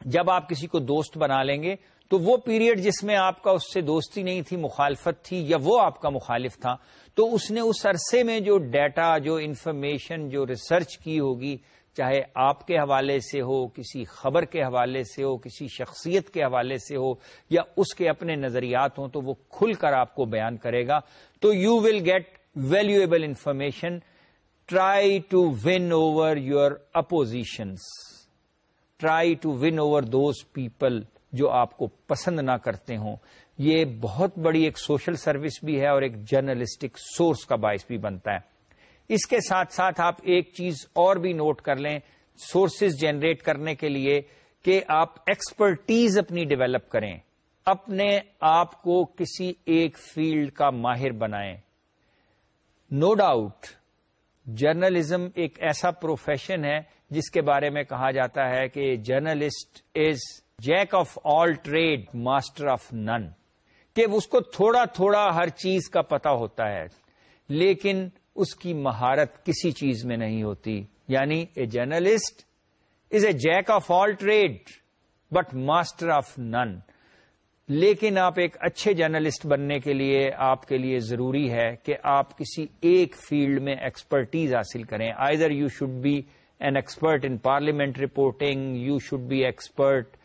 جب آپ کسی کو دوست بنا لیں گے، تو وہ پیریڈ جس میں آپ کا اس سے دوستی نہیں تھی، مخالفت تھی، یا وہ آپ کا مخالف تھا، تو اس نے اس عرصے میں جو ڈیٹا، جو انفارمیشن جو ریسرچ کی ہوگی، چاہے آپ کے حوالے سے ہو، کسی خبر کے حوالے سے ہو، کسی شخصیت کے حوالے سے ہو، یا اس کے اپنے نظریات ہوں، تو وہ کھل کر آپ کو بیان کرے گا۔ تو you will get valuable information try to win over your oppositions try to win over those people جو آپ کو پسند نہ کرتے ہوں۔ یہ بہت بڑی ایک سوشل سروس بھی ہے اور ایک جرنلسٹک سورس کا باعث بھی بنتا ہے۔ اس کے ساتھ ساتھ آپ ایک چیز اور بھی نوٹ کر لیں سورسز جنریٹ کرنے کے لیے کہ آپ ایکسپرٹیز اپنی ڈیولپ کریں۔ اپنے آپ کو کسی ایک فیلڈ کا ماہر بنائیں۔ نو ڈاؤٹ جرنلزم ایک ایسا پروفیشن ہے جس کے بارے میں کہا جاتا ہے کہ journalist is jack of all trade master of none, کہ اس کو تھوڑا تھوڑا ہر چیز کا پتا ہوتا ہے، لیکن اس کی مہارت کسی چیز میں نہیں ہوتی۔ یعنی a journalist is a jack of all trade but master of none لیکن آپ ایک اچھے جرنلسٹ بننے کے لیے آپ کے لیے ضروری ہے کہ آپ کسی ایک فیلڈ میں ایکسپرٹیز حاصل کریں۔ Either you should be an expert in parliament reporting you should be expert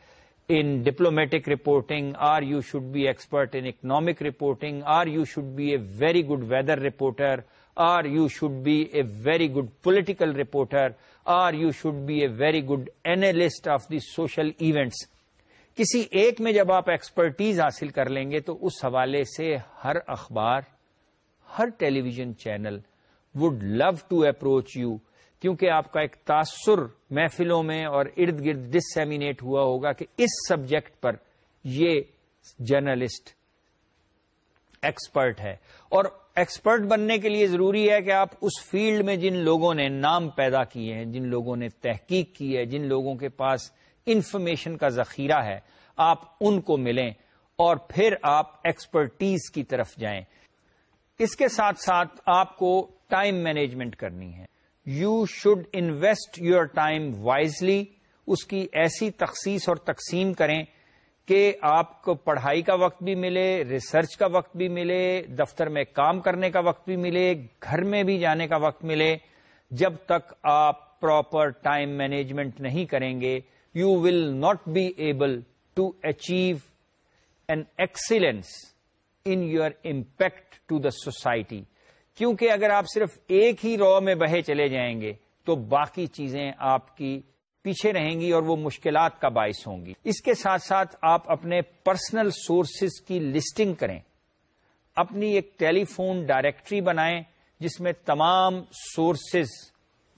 in diplomatic reporting or you should be expert in economic reporting or you should be a very good weather reporter or you should be a very good political reporter or you should be a very good analyst of the social events کسی ایک میں جب آپ expertise حاصل کر لیں گے تو اس حوالے سے ہر اخبار، ہر television channel would love to approach you کیونکہ آپ کا ایک تاثر محفلوں میں اور ارد گرد ڈسمینیٹ ہوا ہوگا کہ اس سبجیکٹ پر یہ جرنلسٹ ایکسپرٹ ہے۔ اور ایکسپرٹ بننے کے لیے ضروری ہے کہ آپ اس فیلڈ میں جن لوگوں نے نام پیدا کیے ہیں، جن لوگوں نے تحقیق کی ہے، جن لوگوں کے پاس انفارمیشن کا ذخیرہ ہے، آپ ان کو ملیں اور پھر آپ ایکسپرٹیز کی طرف جائیں۔ اس کے ساتھ ساتھ آپ کو ٹائم مینجمنٹ کرنی ہے۔ You should invest your time wisely اس کی ایسی تخصیص اور تقسیم کریں کہ آپ کو پڑھائی کا وقت بھی ملے ریسرچ کا وقت بھی ملے، دفتر میں کام کرنے کا وقت بھی ملے، گھر میں بھی جانے کا وقت ملے۔ جب تک آپ پراپر ٹائم مینجمنٹ نہیں کریں گے you will not be able to achieve an excellence in your impact to the society کیونکہ اگر آپ صرف ایک ہی رو میں بہے چلے جائیں گے، تو باقی چیزیں آپ کی پیچھے رہیں گی اور وہ مشکلات کا باعث ہوں گی۔ اس کے ساتھ ساتھ آپ اپنے پرسنل سورسز کی لسٹنگ کریں۔ اپنی ایک ٹیلی فون ڈائریکٹری بنائیں جس میں تمام سورسز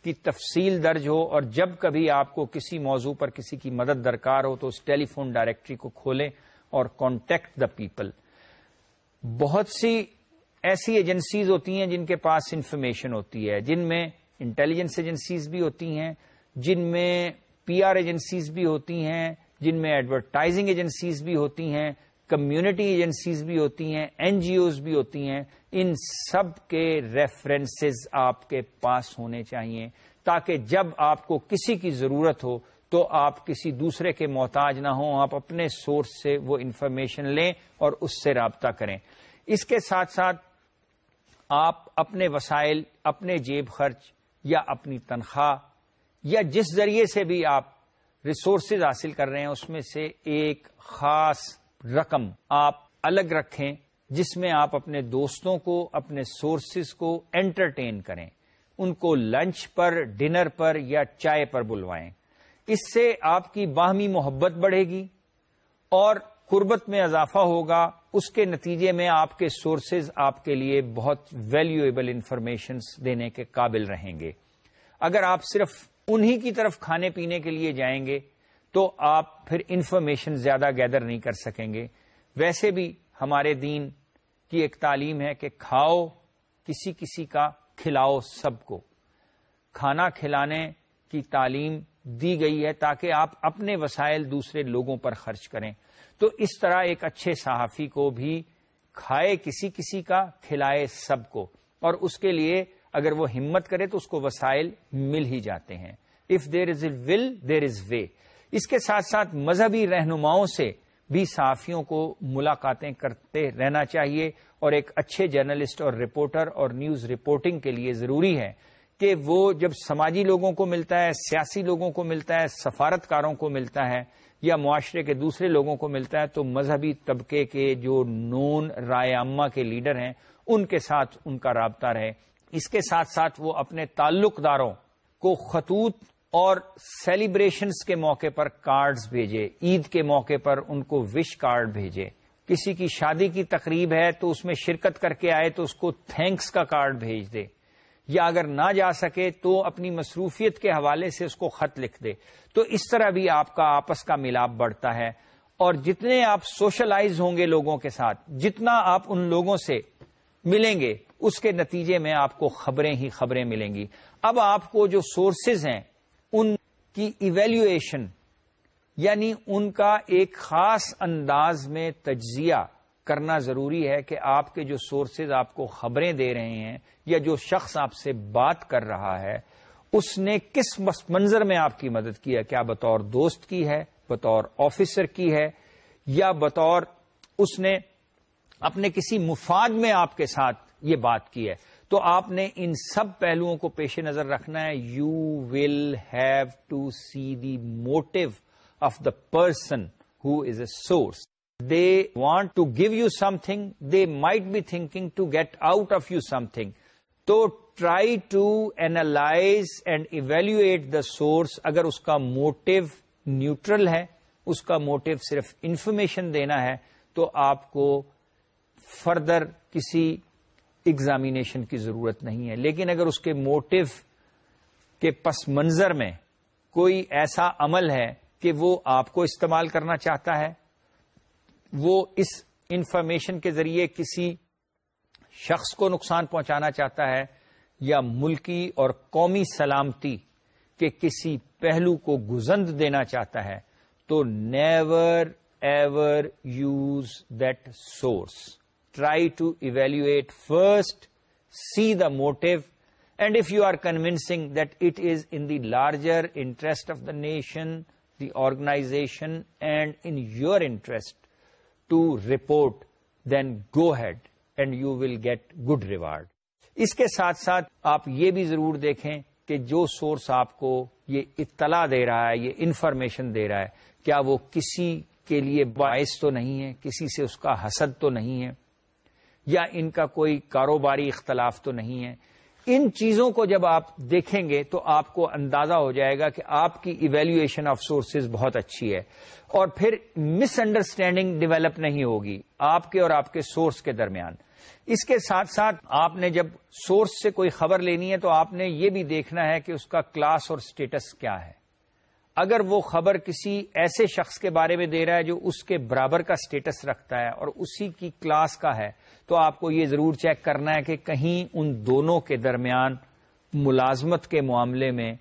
کی تفصیل درج ہو اور جب کبھی آپ کو کسی موضوع پر کسی کی مدد درکار ہو تو اس ٹیلی فون ڈائریکٹری کو کھولیں اور کانٹیکٹ دا پیپل بہت سی ایسی ایجنسیز ہوتی ہیں جن کے پاس انفارمیشن ہوتی ہے، جن میں انٹیلیجنس ایجنسیز بھی ہوتی ہیں، جن میں پی آر ایجنسیز بھی ہوتی ہیں، جن میں ایڈورٹائزنگ ایجنسیز بھی ہوتی ہیں، کمیونٹی ایجنسیز بھی ہوتی ہیں، این جی اوز بھی ہوتی ہیں۔ ان سب کے ریفرنسز آپ کے پاس ہونے چاہیے، تاکہ جب آپ کو کسی کی ضرورت ہو تو آپ کسی دوسرے کے محتاج نہ ہوں، آپ اپنے سورس سے وہ انفارمیشن لیں اور اس سے رابطہ کریں۔ اس کے ساتھ ساتھ آپ اپنے وسائل، اپنے جیب خرچ یا اپنی تنخواہ یا جس ذریعے سے بھی آپ ریسورسز حاصل کر رہے ہیں، اس میں سے ایک خاص رقم آپ الگ رکھیں، جس میں آپ اپنے دوستوں کو، اپنے سورسز کو انٹرٹین کریں۔ ان کو لنچ پر ڈنر پر یا چائے پر بلوائیں۔ اس سے آپ کی باہمی محبت بڑھے گی اور قربت میں اضافہ ہوگا اس کے نتیجے میں آپ کے سورسز آپ کے لیے بہت ویلیویبل انفارمیشن دینے کے قابل رہیں گے۔ اگر آپ صرف انہی کی طرف کھانے پینے کے لیے جائیں گے، تو آپ پھر انفارمیشن زیادہ گیدر نہیں کر سکیں گے۔ ویسے بھی ہمارے دین کی ایک تعلیم ہے کہ کھاؤ کسی کسی کا، کھلاؤ سب کو۔ کھانا کھلانے کی تعلیم دی گئی ہے تاکہ آپ اپنے وسائل دوسرے لوگوں پر خرچ کریں۔ تو اس طرح ایک اچھے صحافی کو بھی کھائے کسی کسی کا، کھلائے سب کو۔ اور اس کے لیے اگر وہ ہمت کرے تو اس کو وسائل مل ہی جاتے ہیں۔ If there is a will there is way اس کے ساتھ ساتھ مذہبی رہنماؤں سے بھی صحافیوں کو ملاقاتیں کرتے رہنا چاہیے۔ اور ایک اچھے جرنلسٹ اور رپورٹر اور نیوز رپورٹنگ کے لیے ضروری ہے کہ وہ جب سماجی لوگوں کو ملتا ہے، سیاسی لوگوں کو ملتا ہے، سفارتکاروں کو ملتا ہے یا معاشرے کے دوسرے لوگوں کو ملتا ہے، تو مذہبی طبقے کے جو نون رائے عامہ کے لیڈر ہیں، ان کے ساتھ ان کا رابطہ رہے۔ اس کے ساتھ ساتھ وہ اپنے تعلق داروں کو خطوط اور سیلیبریشنز کے موقع پر کارڈز بھیجے۔ عید کے موقع پر ان کو وش کارڈ بھیجے۔ کسی کی شادی کی تقریب ہے تو اس میں شرکت کر کے آئے تو اس کو تھینکس کا کارڈ بھیج دے۔ یا اگر نہ جا سکے تو اپنی مصروفیت کے حوالے سے اس کو خط لکھ دے۔ تو اس طرح بھی آپ کا آپس کا ملاپ بڑھتا ہے۔ اور جتنے آپ سوشلائز ہوں گے لوگوں کے ساتھ، جتنا آپ ان لوگوں سے ملیں گے، اس کے نتیجے میں آپ کو خبریں ہی خبریں ملیں گی۔ اب آپ کو جو سورسز ہیں، ان کی ایویلویشن یعنی ان کا ایک خاص انداز میں تجزیہ کرنا ضروری ہے کہ آپ کے جو سورسز آپ کو خبریں دے رہے ہیں یا جو شخص آپ سے بات کر رہا ہے، اس نے کس منظر میں آپ کی مدد کی ہے؟ کیا بطور دوست کی ہے، بطور آفیسر کی ہے، یا بطور اس نے اپنے کسی مفاد میں آپ کے ساتھ یہ بات کی ہے؟ تو آپ نے ان سب پہلوؤں کو پیش نظر رکھنا ہے۔ You will have to see the motto of the person who is a source they want to give you something they might be thinking to get out of you something تو try to analyze and evaluate the source اگر اس کا motto neutral ہے، اس کا موٹو صرف information دینا ہے، تو آپ کو فردر کسی ایگزامینیشن کی ضرورت نہیں ہے۔ لیکن اگر اس کے موٹو کے پس منظر میں کوئی ایسا عمل ہے کہ وہ آپ کو استعمال کرنا چاہتا ہے وہ اس انفارمیشن کے ذریعے کسی شخص کو نقصان پہنچانا چاہتا ہے یا ملکی اور قومی سلامتی کے کسی پہلو کو گزند دینا چاہتا ہے، تو never ever use that source try to evaluate first see the motto and if you are convincing that it is in the larger interest of the nation the organization and in your interest to report then go ahead and you will get good reward اس کے ساتھ ساتھ آپ یہ بھی ضرور دیکھیں کہ جو سورس آپ کو یہ اطلاع دے رہا ہے، یہ انفارمیشن دے رہا ہے، کیا وہ کسی کے لیے باعث تو نہیں ہے، کسی سے اس کا حسد تو نہیں ہے، یا ان کا کوئی کاروباری اختلاف تو نہیں ہے۔ ان چیزوں کو جب آپ دیکھیں گے تو آپ کو اندازہ ہو جائے گا کہ آپ کی ایویلویشن آف سورسز بہت اچھی ہے اور پھر مس انڈرسٹینڈنگ ڈیولپ نہیں ہوگی آپ کے اور آپ کے سورس کے درمیان۔ اس کے ساتھ ساتھ آپ نے جب سورس سے کوئی خبر لینی ہے تو آپ نے یہ بھی دیکھنا ہے کہ اس کا کلاس اور اسٹیٹس کیا ہے۔ اگر وہ خبر کسی ایسے شخص کے بارے میں دے رہا ہے جو اس کے برابر کا اسٹیٹس رکھتا ہے اور اسی کی کلاس کا ہے، تو آپ کو یہ ضرور چیک کرنا ہے کہ کہیں ان دونوں کے درمیان ملازمت کے معاملے میں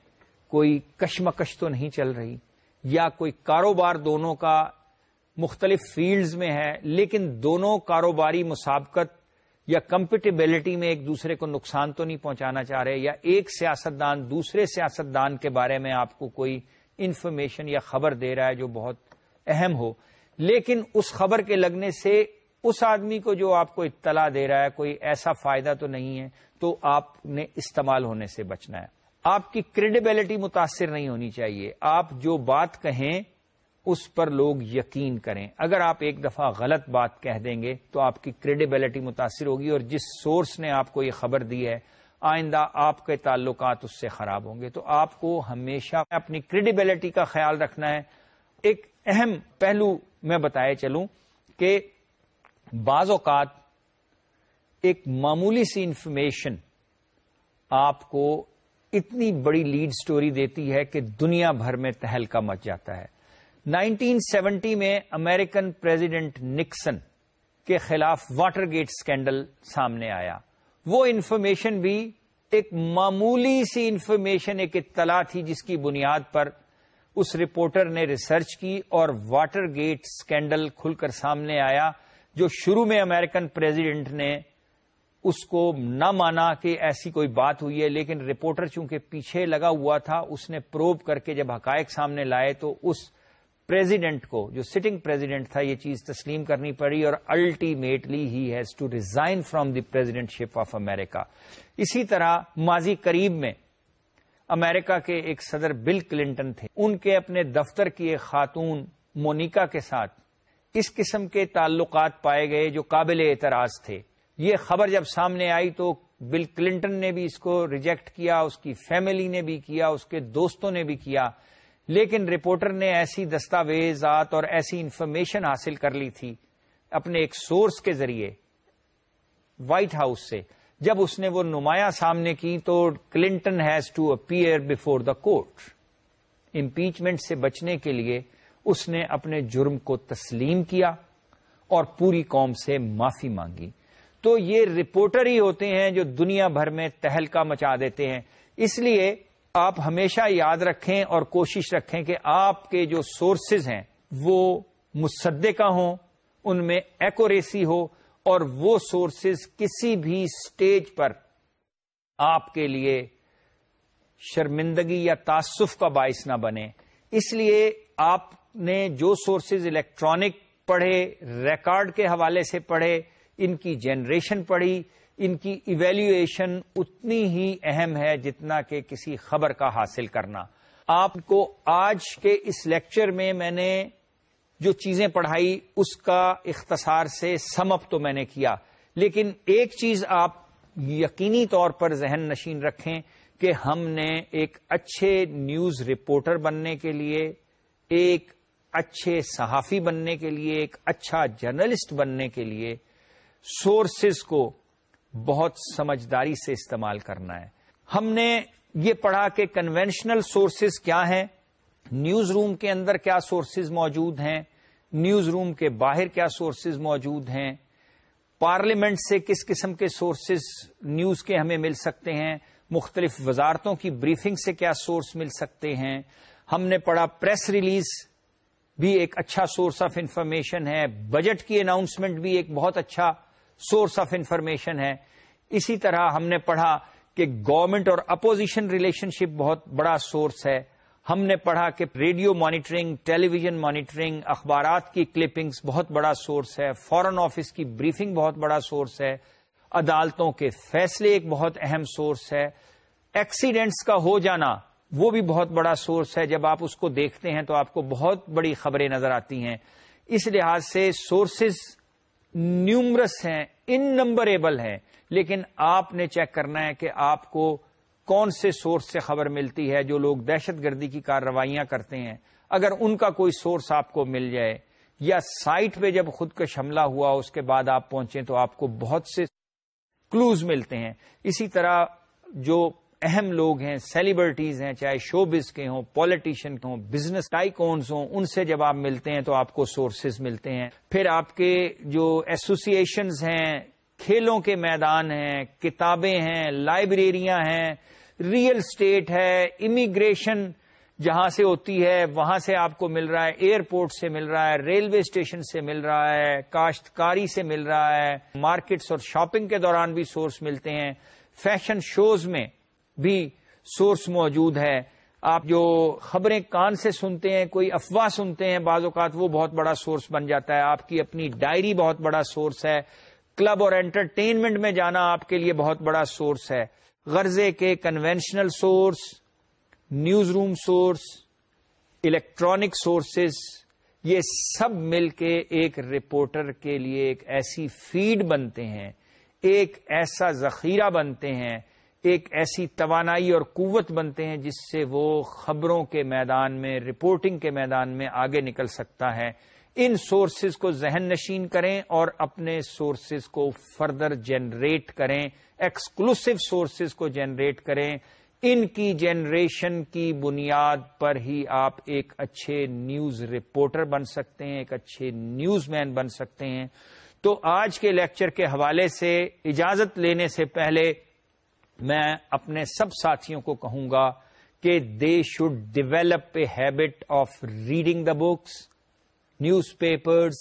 کوئی کشمکش تو نہیں چل رہی، یا کوئی کاروبار دونوں کا مختلف فیلڈز میں ہے، لیکن دونوں کاروباری مسابقت یا کمپیٹیبلٹی میں ایک دوسرے کو نقصان تو نہیں پہنچانا چاہ رہے، یا ایک سیاستدان دوسرے سیاستدان کے بارے میں آپ کو کوئی انفارمیشن یا خبر دے رہا ہے جو بہت اہم ہو۔ لیکن اس خبر کے لگنے سے اس آدمی کو جو آپ کو اطلاع دے رہا ہے، کوئی ایسا فائدہ تو نہیں ہے، تو آپ نے استعمال ہونے سے بچنا ہے۔ آپ کی کریڈیبلٹی متاثر نہیں ہونی چاہیے۔ آپ جو بات کہیں، اس پر لوگ یقین کریں۔ اگر آپ ایک دفعہ غلط بات کہہ دیں گے، تو آپ کی کریڈیبلٹی متاثر ہوگی اور جس سورس نے آپ کو یہ خبر دی ہے آئندہ آپ کے تعلقات اس سے خراب ہوں گے۔ تو آپ کو ہمیشہ اپنی کریڈیبلٹی کا خیال رکھنا ہے۔ ایک اہم پہلو میں بتائے چلوں کہ بعض اوقات ایک معمولی سی انفارمیشن آپ کو اتنی بڑی لیڈ سٹوری دیتی ہے کہ دنیا بھر میں تہلکا مچ جاتا ہے۔ نائنٹین سیونٹی میں امریکن پریزیڈنٹ نکسن کے خلاف واٹر گیٹ اسکینڈل سامنے آیا۔ وہ انفارمیشن بھی ایک معمولی سی انفارمیشن، ایک اطلاع تھی جس کی بنیاد پر اس رپورٹر نے ریسرچ کی اور واٹر گیٹ اسکینڈل کھل کر سامنے آیا جو شروع میں امریکن پریزیڈنٹ نے اس کو نہ مانا کہ ایسی کوئی بات ہوئی ہے، لیکن رپورٹر چونکہ پیچھے لگا ہوا تھا، اس نے پروب کر کے جب حقائق سامنے لائے تو اس پریزیڈنٹ کو، جو سٹنگ پریزیڈنٹ تھا، یہ چیز تسلیم کرنی پڑی اور ultimately he has to resign from the presidentship of America اسی طرح ماضی قریب میں امریکہ کے ایک صدر بل کلنٹن تھے۔ ان کے اپنے دفتر کی ایک خاتون مونیکا کے ساتھ اس قسم کے تعلقات پائے گئے جو قابل اعتراض تھے۔ یہ خبر جب سامنے آئی تو بل کلنٹن نے بھی اس کو ریجیکٹ کیا، اس کی فیملی نے بھی کیا، اس کے دوستوں نے بھی کیا۔ لیکن رپورٹر نے ایسی دستاویزات اور ایسی انفارمیشن حاصل کر لی تھی اپنے ایک سورس کے ذریعے وائٹ ہاؤس سے۔ جب اس نے وہ نمایاں سامنے کی تو Clinton has to appear before the court. Impeachment سے بچنے کے لیے اس نے اپنے جرم کو تسلیم کیا اور پوری قوم سے معافی مانگی۔ تو یہ رپورٹر ہی ہوتے ہیں جو دنیا بھر میں تہلکا مچا دیتے ہیں۔ اس لیے آپ ہمیشہ یاد رکھیں اور کوشش رکھیں کہ آپ کے جو سورسز ہیں وہ مصدقہ ہوں، ان میں ایکوریسی ہو اور وہ سورسز کسی بھی سٹیج پر آپ کے لیے شرمندگی یا تعصف کا باعث نہ بنے۔ اس لیے آپ نے جو سورسز الیکٹرانک پڑھے ریکارڈ کے حوالے سے پڑھے، ان کی جنریشن پڑھی ان کی ایویلویشن اتنی ہی اہم ہے جتنا کہ کسی خبر کا حاصل کرنا۔ آپ کو آج کے اس لیکچر میں میں نے جو چیزیں پڑھائی، اس کا اختصار سے سم اپ تو میں نے کیا۔ لیکن ایک چیز آپ یقینی طور پر ذہن نشین رکھیں کہ ہم نے ایک اچھے نیوز رپورٹر بننے کے لیے، ایک اچھے صحافی بننے کے لیے، ایک اچھا جرنلسٹ بننے کے لیے سورسز کو بہت سمجھداری سے استعمال کرنا ہے۔ ہم نے یہ پڑھا کہ کنونشنل سورسز کیا ہیں نیوز روم کے اندر کیا سورسز موجود ہیں نیوز روم کے باہر کیا سورسز موجود ہیں پارلیمنٹ سے کس قسم کے سورسز نیوز کے ہمیں مل سکتے ہیں، مختلف وزارتوں کی بریفنگ سے کیا سورس مل سکتے ہیں۔ ہم نے پڑھا پریس ریلیز بھی ایک اچھا سورس آف انفارمیشن ہے بجٹ کی اناؤنسمنٹ بھی ایک بہت اچھا سورس آف انفارمیشن ہے۔ اسی طرح ہم نے پڑھا کہ گورنمنٹ اور اپوزیشن ریلیشن شپ بہت بڑا سورس ہے۔ ہم نے پڑھا کہ radio monitoring television monitoring اخبارات کی کلپنگز بہت بڑا سورس ہے۔ فورن آفس کی بریفنگ بہت بڑا سورس ہے۔ عدالتوں کے فیصلے ایک بہت اہم سورس ہے۔ ایکسیڈنٹس کا ہو جانا وہ بھی بہت بڑا سورس ہے۔ جب آپ اس کو دیکھتے ہیں تو آپ کو بہت بڑی خبریں نظر آتی ہیں۔ اس لحاظ سے سورسز نیومرس ہیں ان نمبریبل ہیں، لیکن آپ نے چیک کرنا ہے کہ آپ کو کون سے سورس سے خبر ملتی ہے جو لوگ دہشت گردی کی کارروائیاں کرتے ہیں۔ اگر ان کا کوئی سورس آپ کو مل جائے یا سائٹ پہ جب خود کا حملہ ہوا اس کے بعد آپ پہنچیں تو آپ کو بہت سے کلوز ملتے ہیں۔ اسی طرح جو اہم لوگ ہیں سیلیبریٹیز ہیں، چاہے شو بز کے ہوں پالیٹیشین کے ہوں بزنس ٹائکونز ہوں، ان سے جب آپ ملتے ہیں تو آپ کو سورسز ملتے ہیں۔ پھر آپ کے جو ایسوسیشنز ہیں، کھیلوں کے میدان ہیں، کتابیں ہیں لائبریریاں ہیں ریئل اسٹیٹ ہے امیگریشن جہاں سے ہوتی ہے، وہاں سے آپ کو مل رہا ہے ایئرپورٹ سے مل رہا ہے ریلوے اسٹیشن سے مل رہا ہے، کاشتکاری سے مل رہا ہے۔ مارکیٹس اور شاپنگ کے دوران بھی سورس ملتے ہیں۔ فیشن شوز میں بھی سورس موجود ہے۔ آپ جو خبریں کان سے سنتے ہیں، کوئی افواہ سنتے ہیں، بعض اوقات وہ بہت بڑا سورس بن جاتا ہے۔ آپ کی اپنی ڈائری بہت بڑا سورس ہے۔ کلب اور انٹرٹینمنٹ میں جانا آپ کے لیے بہت بڑا سورس ہے۔ غرضے کے conventional source, news room source, electronic sources. یہ سب مل کے ایک رپورٹر کے لیے ایک ایسی فیڈ بنتے ہیں، ایک ایسا ذخیرہ بنتے ہیں۔ ایک ایسی توانائی اور قوت بنتے ہیں جس سے وہ خبروں کے میدان میں رپورٹنگ کے میدان میں آگے نکل سکتا ہے۔ ان سورسز کو ذہن نشین کریں اور اپنے سورسز کو فردر جنریٹ کریں۔ ایکسکلوسو سورسز کو جنریٹ کریں۔ ان کی جنریشن کی بنیاد پر ہی آپ ایک اچھے نیوز رپورٹر بن سکتے ہیں، ایک اچھے نیوز مین بن سکتے ہیں۔ تو آج کے لیکچر کے حوالے سے، اجازت لینے سے پہلے میں اپنے سب ساتھیوں کو کہوں گا کہ they should develop a habit of reading the books newspapers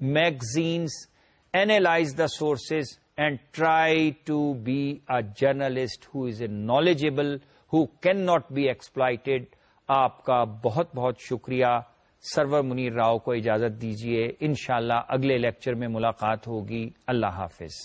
magazines analyze the sources and try to be a journalist who is a knowledgeable who can not be exploited آپ کا بہت بہت شکریہ سرور منیر راؤ کو اجازت دیجیے انشاءاللہ اگلے لیکچر میں ملاقات ہوگی. اللہ حافظ.